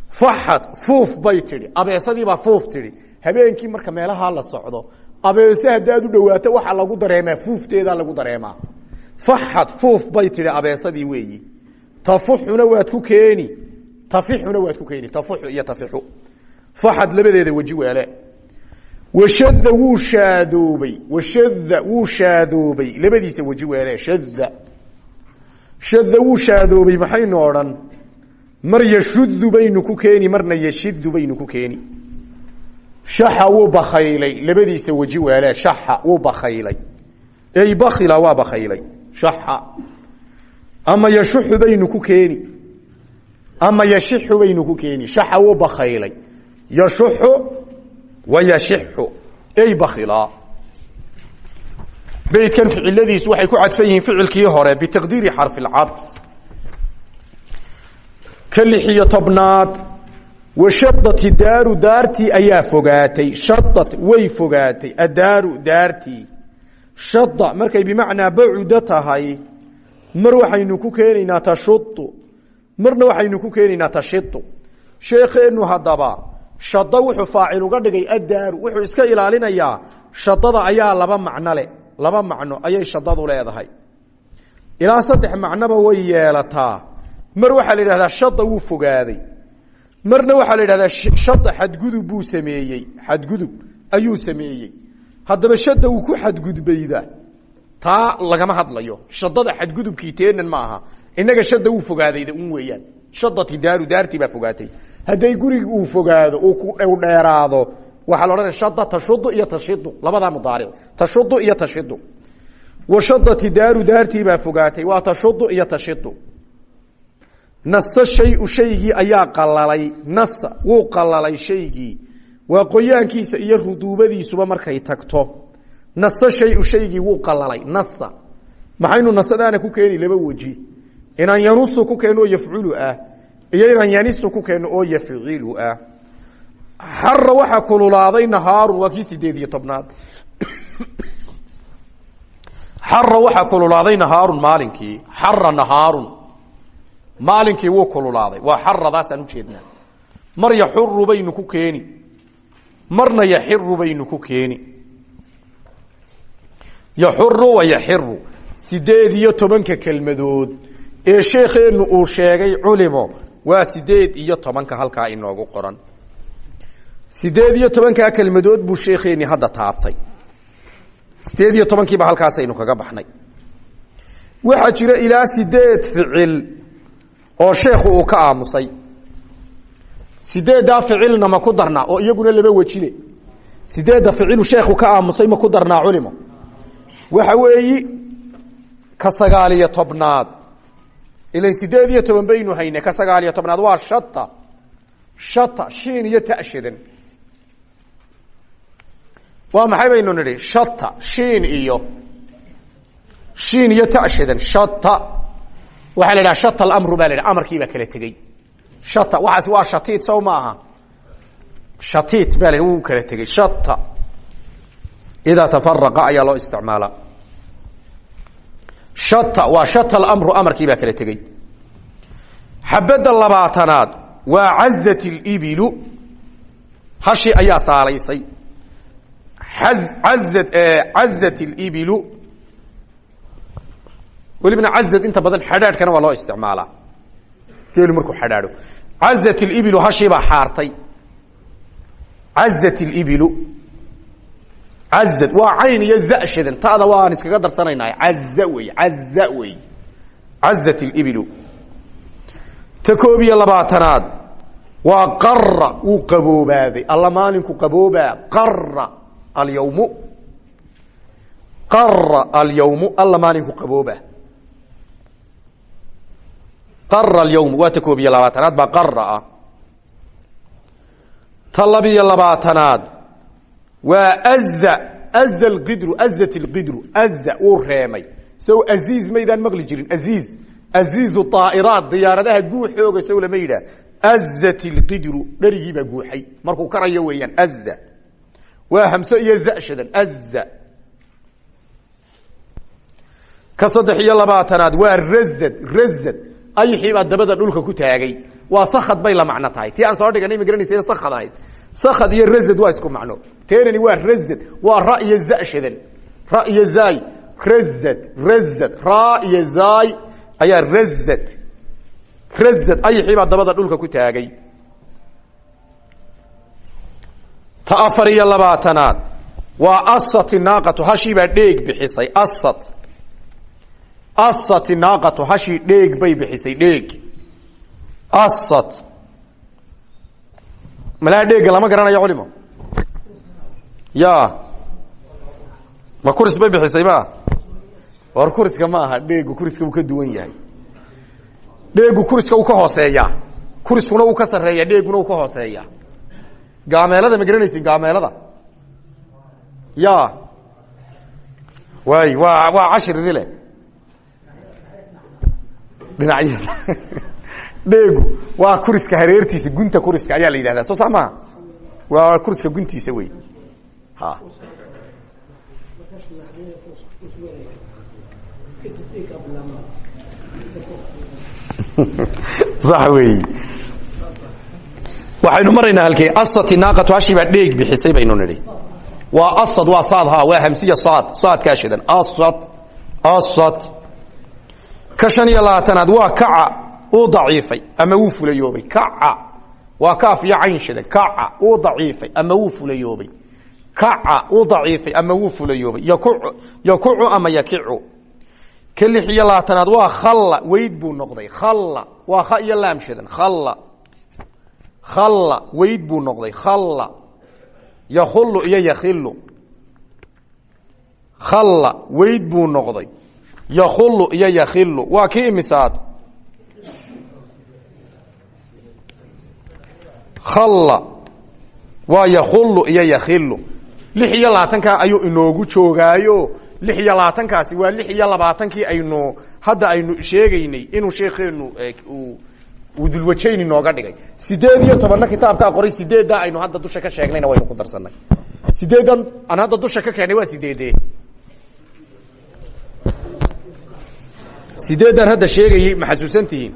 faxad fuuf bay tidhi. Abeesadiibaa fuuf tidhi. Habeenkii marka meelahaa la socdo abeese haddaad u dhawaato waxaa lagu dareemaa fuufteedaa lagu dareemaa. Faxad fuuf bay tidhi abeesadii weeyi. Tafuxuna waad ku keeni. Tafixuna waad ku keeni. Tafuxu iyo tafixu faxad labadeeda weji weele. Washada wuu shaadoobay. Washada wuu shaadoobay. Labadiisa weji weele shada shada wuu shaadoobay maxaynu odhan mar yashudu baynu ku keeni marna yashidu baynu ku keeni shaxa wuu bakaylay labadiisa weji weele shaxa wuu bakaylay ey bakila waa bakaylay shaxa ama yashuxu baynu ku keeni. Ama yashixu baynu ku keeni. Shaxa wuu bakaylay yashuxu wa yashixu ey bakila beydkan ficiladiisu waxay ku cadfan ficilkii hore bitaqdiiri xarfi lcadf ka lixiyo tobnaad washadati daaru daartii ayaa fogaatay. Shadad way fogaatay. Addaaru daartii shada markay bimacnaa bacuda tahay mar waxaynu ku keenaynaa tashudu marna waxaynu ku keenaynaa tashidu sheekheenu haddaba shada wuxuu faacil uga dhigay addaaru wuxuu iska ilaalinayaa shadada ayaa laba macno leh. Laba macno ayay shadadu leedahay. Ilaa saddex macnoba way yeelataa. Mar waxaa la yidhahdaa shada wuu fogaaday marna waxaa la yidhahdaa shada xadgudub buu sameeyey xadgudub ayuu sameeyey. Haddaba shada uu ku xadgudbayda taa lagama hadlayo. Shadada xadgudubkii teenan ma aha. Inaga shada wuu fogaadayda un weeyaan. Shadati daaru daartii baa fogaatay. Hadday guriga uu fogaado uu ku dhew dheeraado waxaa la odhanaya shada tashudu iyo tashidu labadaa mudaaric. Tashudu iyo tashidu washadati daaru daartii baa fogaatay waa tashudu iyo tashidu nasa shayu shaygii ayaa qalalay nasa wuu qalalay shaygii. Waa qoyaankiisa iyo ruduubadiisuba markay tagto. Nasa shayu shaygii wuu qalalay nasa. Maxaynu nasadaana ku keeni laba weji. Inaan yanusu ku keeno oo ah iyo inaan yanisu ku keeno oo yafcilu ah. Xara waxaa kululaaday nahaarun waa kii sideed iyo tobnaad. Xara kululaaday nahaarun maalinkii. Xara nahaarun maalinkii wuu kululaaday. Waa xaradaasaan ujeednaa mar yaxuru baynu ku keeni. Marna yaxiru baynu ku keeni. Yaxuru wa yaxiru sideed iyo tobanka kelmadood ee sheekheenu uu sheegay culimo waa sideed iyo tobanka halkaa inoogu qoran. Sideed iyo tobankaa kelmadood buu sheekheeni hadda taabtay. Sideed iyo tobankiiba halkaasaynu kaga baxnay. Waxaa jira ilaa sideed ficil oo sheekhu uu ka aamusay. Sideeddaa ficilna ma ku darnaa? Oo iyaguna laba wejile. Sideedda ficilu sheekhu ka aamusay ma ku darnaa culimo? Waxa weeyi ka sagaaliyo tobnaad. Ilan sideed iyo toban baynu hayne ka sagaaliyo tobnaad. Waa shata shata shiin iyo tashadan waa maxay baynu nidhi? Shata shiin iyo shiin iyo tashadan waxaa la idhaha shata alamru baa la idhaha amarkii baa kala tegey. Shata waxaasi waa shatiit sow ma aha. Shatiit baa la wuu kala tegey. Shata idaa tafaraqa ayaa loo isticmaalaa. Shata waa shata alamru amarkii baa kala tegey. Xabadda labaatanaad waa cazat libilu hashii ayaa saalaysay. Azat cazat libilu welibana cazad inta badan xadhaadhkana waa loo isticmaalaa geelu markuu xadhaadho. Cazat libilu hashiibaa xaartay. Cazat libilu cazad waa cayn iyo zashadan taada waan iskaga darsanayna caza wey caza wey cazat libilu ta koob iyo labaatanaad. Waa qara wuu qaboobaaday. Alla maalinku qaboobaa. Qara alyawmu. Qara alyawmu. Alla maalinku qaboobaa qara alyawm waa ta koob iyo labaatanaad baa qara ah. Ta labiyo labaatanaad waa aza aza alqidru azat alqidru aza wuu reemay. Sow aziiz maydaan maqli jirin aziiz aziizu aa'iraat diyaaradaha guuxooga sow lama yidhaah. Azat alqidru dherigiibaa guuxay. Markuu karayo weeyaan aza waa hamso iyo zashadan aza ka saddex iyo labaatanaad waa razad razad ayixii baa dabada dhulka ku taagay. Waa sakad bay la macno tahay. Tii aan soo dhiganay ma garanaysa sakad ahayd. Sakad iyo razad waa isku macno. Teenani waa razad waa ra iyo zashadan ra iyo zay razad razad ra iyo zay ayaa razad razad ayixii baa dabada dhulka ku taagay. Ta afar iyo labaatanaad. Waa asat naaqatu. Hashiibaa dheeg bixisay. Asat asat naaqatu hashii dheeg bay bixisay dheeg. Asat malaa dheega lama garanayo culimo. Ya. Ma kuris bay bixisay ma. War kuriska ma aha dheegu kuriska uu ka duwan yahay. Dheegu kuriska uu ka hooseeya. Kuriskuna uu ka sareeya dheeguna uu ka hooseeya. Gaameelada ma garanaysin gaameelada? Ya. Waay waa waa cashiridile dhinacyada. Dheegu waa kuriska hareertiisa gunta kuriska ayaa la yidhahdaa. Soo saa maha waa kuriska guntiisa wey. Ha. Sax weey waxaynu maraynaa halkee asati naaqatu hashii baa dheeg bixisay baynu nidhi. Waa asad waa saad ha waa hamsiya saad saadkaa shidan asad asad ka shan iyo labaatanaad waa kaca uu daciifay ama wuu fulayoobay kaca waa kaaf iyo cayn shidan kaca uu daciifay ama wuu fulayoobay kaca uu daciifay ama wuu fulayoobay yakucu ama yakicu. Ka iyo labaatanaad waa khalla weyd buu noqday. Khalla waa kha iyo laam shidan khalla khalla weyd buu noqday. Khalla yakhullu iyo yakhilu khalla weyd buu noqday yakhullu iyo yakhilu waa kii khalla. Waa yakhullu iyo yakhilu lix iyo labaatankaa ayuu inoogu joogaayo. Lix iyo labaatankaasi waa lix iyo labaatankii aynu hadda aynu sheegaynay inuu sheekeenu uu dulwajayn inooga dhigay. Sideed iyo tobanna kitaabkaa qoray sideeddaa aynu hadda dusha ka sheegnayna waynu ku darsanay sideeddan aan hadda dusha ka keenay waa sideedee sideeddan hadda sheegayey ma xasuusantihiin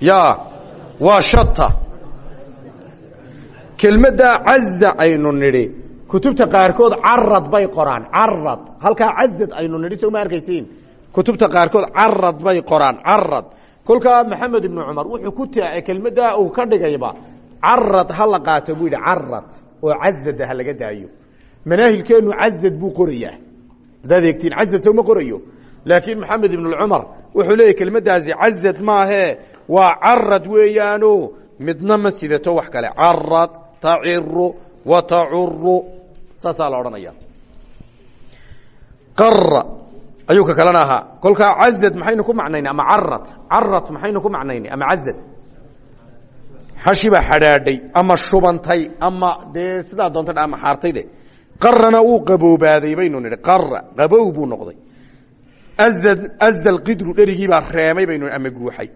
ya waa shata kelmadda caza aynu nidhi. Kutubta qaarkood carad bay qoraan carad halkaa cazad aynu nidhi soo ma arkaysiin? Kutubta qaarkood carad bay qoraan carad kolkaa maxamed ibnu cumar wuxuu ku ta kelmaddaa uu ka dhigayba carad ha la qaato buu yidhi carad oo cazada ha laga daayo. Manaahilkeenu cazad buu qorayaa. Haddaad eegtiin cazad sowma qorayo laakiin maxamed ibn cumar wuxuu leeyahy kelmaddaasi cazad maahee waa carad weeyaano. Midna ma sidato wax kale carad taciru wa tacuru saasaa la odhanaya qara ayuu ka kalena ahaa. Kolkaa cazad maxaynu ku macnaynay ama carad carad maxaynu ku macnaynay ama cazad hashibaa xadhaadhay ama shubantay ama dee sidaa doonta ama xaartay dhe qarana uu qaboobaaday baynu nihi qara qabow buu noqday azal qidru dherigiibaa reemay baynu ama guuxay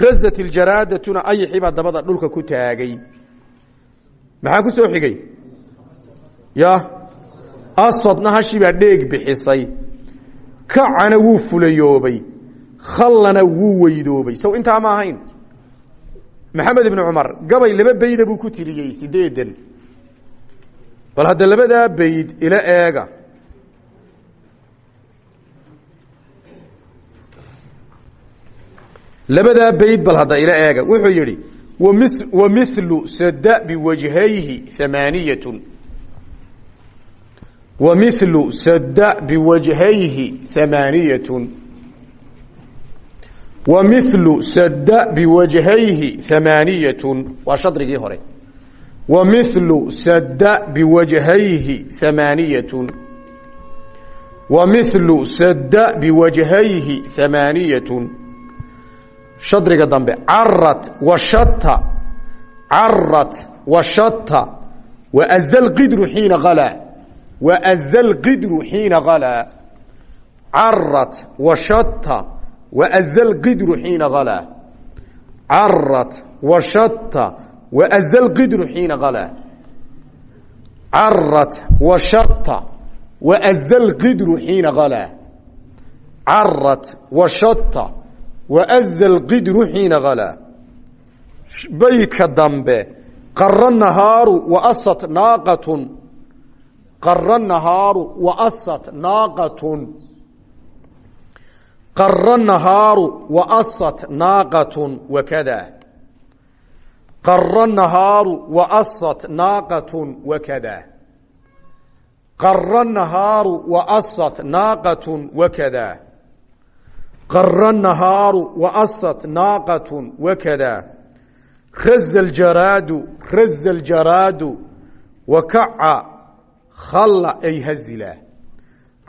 razat iljaraadatuna ayixibaa dabada dhulka ku taagay maxaa ku soo xigay ya asadna hashibaa dheeg bixisay kacana wuu fulayoobay khallana wuu weydoobay sow intaa ma ahayn maxamed ibn cumar gabay laba beyda buu ku tiriyey sideedan bal hadda labadaa bayd ila eega labadaa bayd bal hadda ila eega. Wuxuu yidhi wa milu sada biwajhayhi amaaniyatun wa milu sada biwajhayhi amaaniyatun wa milu sada biwajhayhi amaaniyatun waa shadrigii hore. Wa milu sada biwajhayhi amaaniyatun wa milu sada biwajhayhi amaaniyatun shadriga dambe carat washata carat washata waza lqidru xiina alaa waza lqidru xiina halaa carat washata waza lqidru xiina halaa carat washata waza lqidru xiina halaa carat washata waza lqidru xiina halaa carat washata waza lqidru xiina halaa baydka dambe qara nahaaru waasat naaqatun qara nahaaru waasat naaqatun qara nahaaru waasat naaqatun wakada qara nahaaru waasat naaqatun wakada qara nahaaru waasat naaqatun wakada qara nahaaru waasat naaqatun wakada raza ljaraadu raza ljaraadu wakaca khalla ay hazila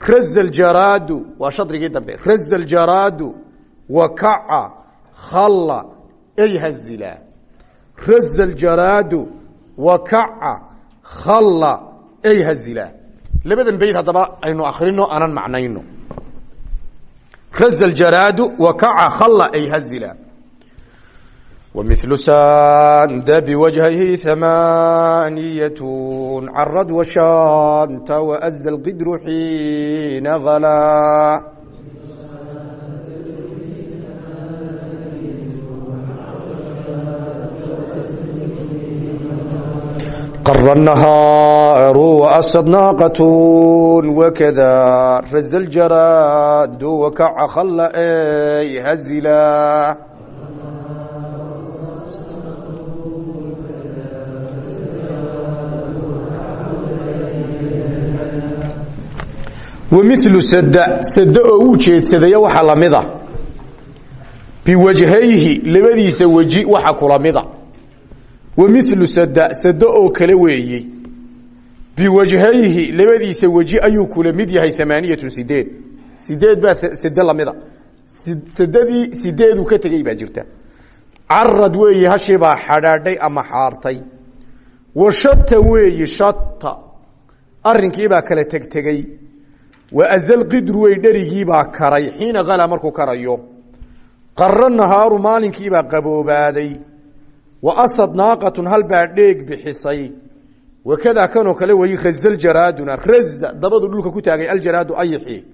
raza ljaraadu waa shadrigii dambe raza ljaraadu wakaca khalla ay hazila raza ljaraadu wakaca khalla ay hazila labadan bayd haddaba aynu akrino aanan macnayno raza ljaraadu wakaca khalla ay hazila ومثل ساند بوجهه ثمانية عرد وشانت وأز القدر حين غلا قر النهار وأسد ناقة وكذا رز الجراد وكع خل أي هزلا wamilu sad sad oo uu jeedsadaya waxa lamida biwajhayhi labadiisa weji waxa kula mida wamilu sad sad oo kale weeye biwajhayhi labadiisa weji ayuu kula mid yahay amaaniyatun sideed. Sideed baa sad lamida sadadii sideedu ka tegey baa jirta. Carad weeye hashibaa xadhaadhay ama xaartay. Wa shata weeye shata arinkiibaa kala tegtegey waazal qidru wey dherigiibaa karay. Xiina halaa markuu karayo. Qara nahaaru maalinkiibaa qaboobaaday wa asad naaqatun halbaa dheeg bixisay. Wakadaa kanoo kale wey razljaraaduna raza dabadu dhulka ku taagay aljaraadu ayixi.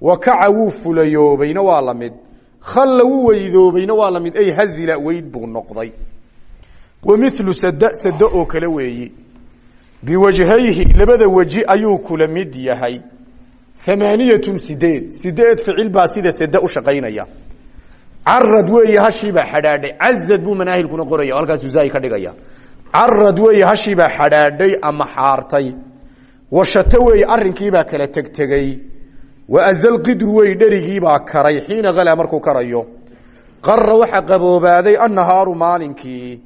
Wakaca wuu fulayoobayna waa la mid. Khalla wuu weydoobayna waa la mid. Ay hazila weyd buu noqday. Wa milu sad sad oo kale weeyi. Biwajhayhi labada weji ayuu kula mid yahay. Amaaniyatun sideed. Sideed ficil baa sida sade u shaqaynaya carad weeye hashiibaa xadhaadhay cazad buu manaahilkuna qoraya halkaasuu zaai ka dhigaya. Carad weeye hashiibaa xadhaadhay ama xaartay washato wey arrinkiibaa kala tegtegey wa azal qidru wey dherigiibaa karay. Xiina halaa markuu karayo. Qara waxaa qaboobaaday annahaaru maalinkii.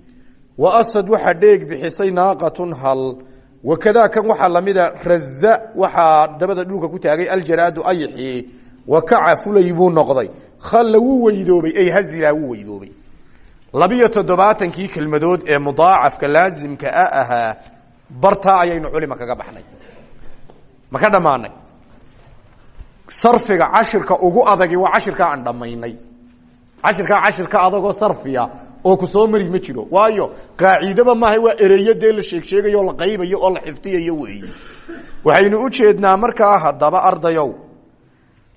Wa asad waxaa dheeg bixisay naaqatun hal. Wakadaa kan waxaa lamida raza waxaa dabada dhulka ku taagay aljaraadu ayxii wakaca fulay buu noqday khalla wuu weydoobay ay hazilaa wuu labiyo toddobaatankii kelmadood ee mudaacafka laasimka a ahaa bartaa ayaynu culima kaga baxnay. Ma ka sarfiga cashirka ugu adagi waa cashirkaa aan dhammaynay. Cashirkaa cashirka adagoo sarfiya oo ku soo mari ma jiro. Waayo qaaciidaba maaha waa ereyo la sheeg sheegayo oo la qaybayo oo la xifdiyayo weeyi. Waxaynu u jeednaa markaa haddaba ardayow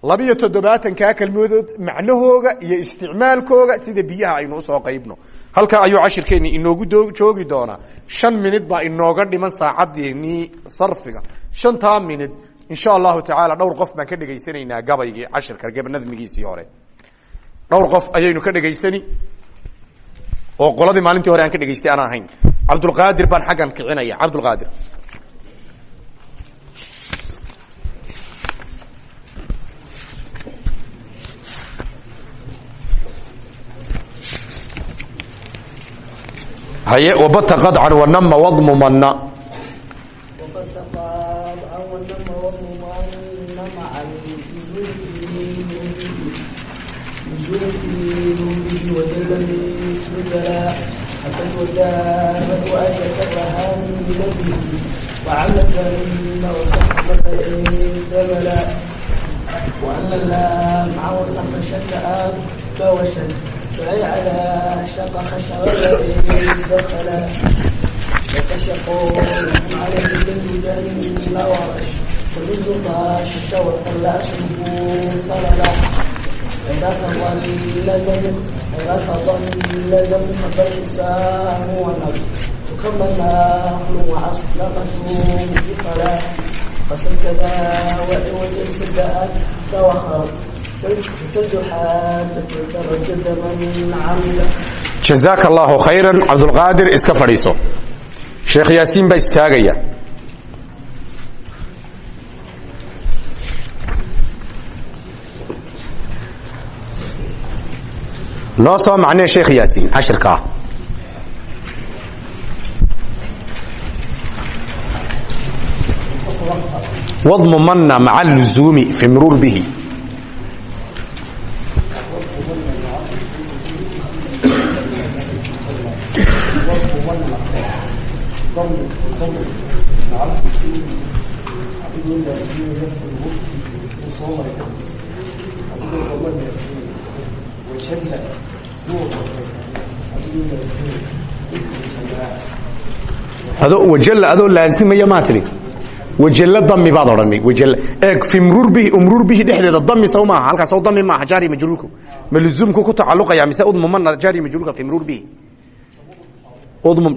labiyo toddobaatankaa kelmadood macnahooga iyo isticmaalkooga sida biyaha aynu u soo qaybno. Halkaa ayuu cashirkeeni inoogu joogi doonaa. Shan minid baa inooga dhiman saacadeenii sarfiga. Shantaa minid insha allahu tacaala dhowr qof baan ka dhegaysanaynaa gabaygii cashirka gabnadmigiisii hore. Dhowr qof ayaynu ka dhegaysani oo qoladii maalintii hore aan ka dhegaystay aan ahayn. Cabdulqaadir baan xaggan kicinaya cabdulqaadir haye wabata qadcan wanama wadmumana وأن اللام وصف شك أب وشك ويعلى شطح شرابه دخلا فكشقوا عليه جلدا لورش وجزقا شتوى فلاسه فللا ركض اللزم ركض اللزم فبئس هو النبي وكما الأهل وأسلمته فلا فسكت وإن سدأت وخرج jazaaka allaahu khayran cabdulqaadir iska fadhiiso. Sheekh yaasiin baa istaagaya. Noo soo macnee sheekh yaasiin cashirkaa wadmumana maca luzuumi fi mruur bihi. Adoo laasimaya maa tiri wajal dami baad odhanay mruur bihi dhexdeeda dami saw maaha halkaas dami maaha jaari majruurku maluzumku ku tacalluqaya mise udmumana jaari majruurka fi mruur bihi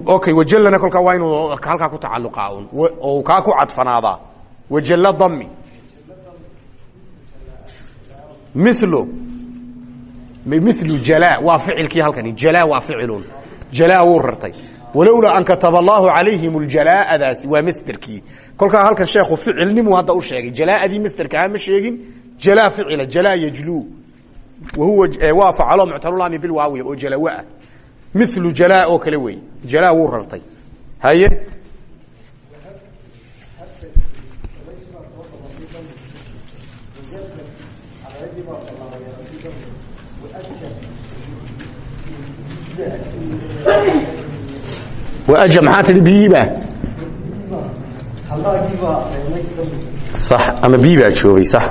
okay wajalana kolkaa waa inuu halkaa ku tacalluqaa un oo kaa ku cadfanaadaa wajal dami milo milu jala waa ficilkii halkani jala waa ficilun jala wuu rartay walowlaa an kataba allahu calayhim ljalaadaasi waa masderkii kolkaa halkan sheekhu ficilnimu hadda u sheegay jalaaadii masderkaha ma sheegin jala ficila jala yajlu wahuwa waa facalo muctalulaami bilwaawiya oo jalawaah milu jala oo kale wey jala wuu rartay haye waja maxaa tihi biyiba sax ama biyi baa joogay sax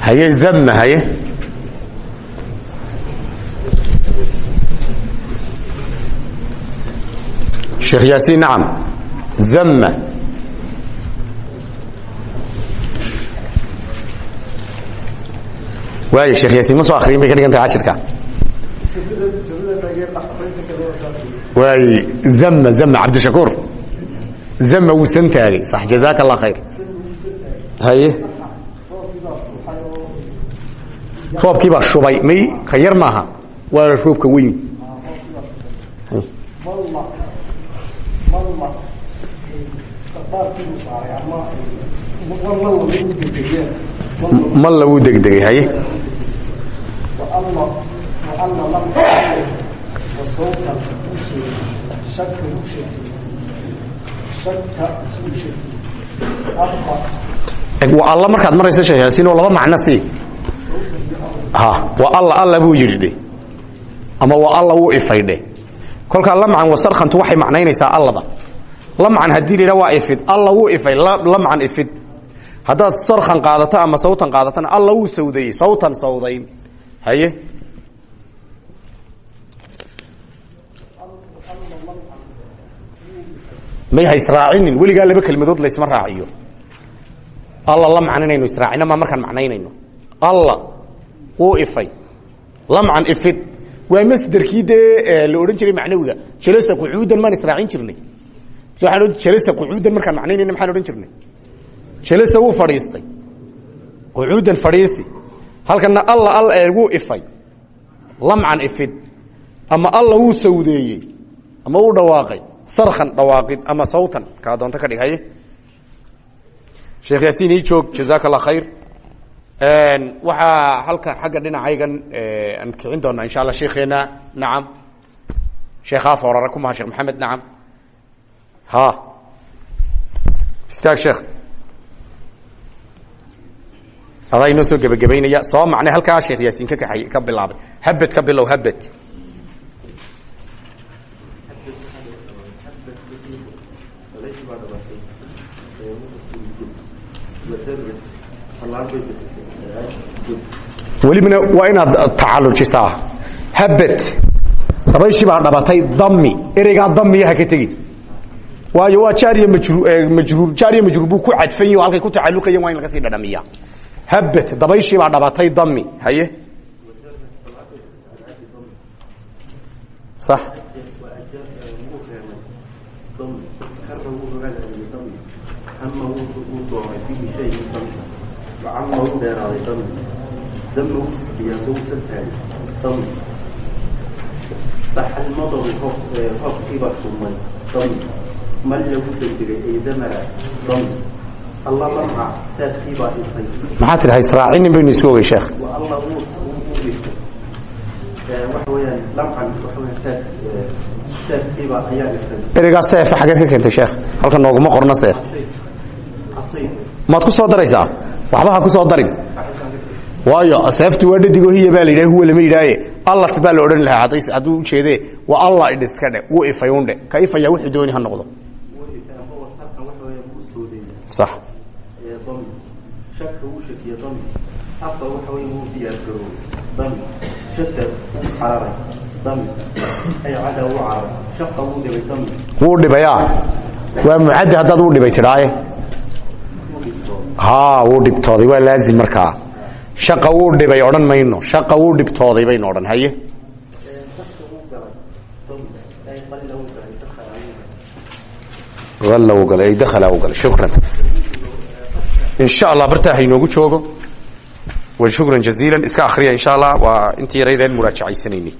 haye zama haye sheekh yaasiin nacam zama waay sheekh yaasiin ma soo akriyin bay ka dhigan tahay cashirka waay zama zama cabdishakuur. Zama wuu san taagay sax jazaaka allah khayr. Haye? Roobkii baa shubay. May ka yar maaha. Waa roobka weyn malla wuu degdegay haye? Alla markaad marayso sheekhaasiinoo laba macno sii waa alla alla buu yidhi. Dhe ama waa alla wuu ifay dhe kolkaa lamcan wasarkantu waxay macnaynaysaa allaba lamcan haddii la yidhaha waa ifid alla wuu ifay lamcan ifid. Haddaad sarkan qaadato ama sawtan qaadatana alla wuu sawdayey sawtan sawdayn. Haye? May ha israacinin weligaa laba kelmadood laysma raaciyo. Alla lamcan inaynu israacino ma markaan macnaynayno. Alla wuu ifay. Lamcan ifid. Waa masderkii dee la odhan jiray macnawiga. Jalasa qucuudan maan israacin jirnay waaan jalasa qucuudan markaan macnaynayna maxaan odhan jirnay? Jalasa wuu fadhiistay. Qucuudan fadhiisi halkana alla all wuu ifay lamcan ifid ama alla wuu sawdeeyey ama wuu dhawaaqay sarkan dhawaaqid ama sawtan. Kaa doonto ka dhig haye sheekh yaasiin ii joog jazaaka allah khayr waxaa halkan xagga dhinacaygan aan kicin doonaa insha alla sheikeena nacam sheekhaa foorara ku maha sheekh maxamed nacam ha. Istaag sheekh adaa inoo soo gebagabaynaya soo macnay halkaa sheekh yaasiin ka kaxay ka bilaabay. Habed ka bilow habed welibana waa inaad tacalujisaa habed dabayshii baa dhabatay dami ereygaa damiya ha ka tegin waayo waa jaariya majruur jaariya majruur buu ku cadfan yahi o halkay ku tacaluqayan waa in laga sii dhadhamiya habed dabayshii baa dhabatay dami haye? Sax. صح mal lagu bedelay aydamara dam alla marca saaskiibaa dhintay maxaa tidhi haysraacinin baynu isku ogay sheekh alla waxa weyaan lamcan waa saaskiibaa ayaa dhintay ereygaa seefa xageed ka keentay sheekh halka nooguma ku soo daraysaa waxba ku soo darin waayo seefti waa dhadigoo hiya baa la yidhaha huwa lama yidhaaye allat baa la odhan lahaa hadduu ujeedee waa allah idhiska dhe wuu ifay undhe ka ifaya wuxuu dooni ha noqdo soo deeyay sax ضم شك وشك يا ضم أفضل وحوي مو في الكرو ضم شتى حرارة ضم أي عدا وعرة شق وودي ضم wuu dhibayaa waa mucaddi haddaad u dhibay tidhaaye ha wuu dhibtooday waa laazim markaa shaqa wuu dhibay odhan mayno shaqa wuu dhibtooday baynu odhan alla u galay ay u galay. Shukran. In sha allah bartaa haynoogu joogo. Wa shukran jaziilan. Iska akhriya insha allah waa intii yaraydeen muraajacaysanayni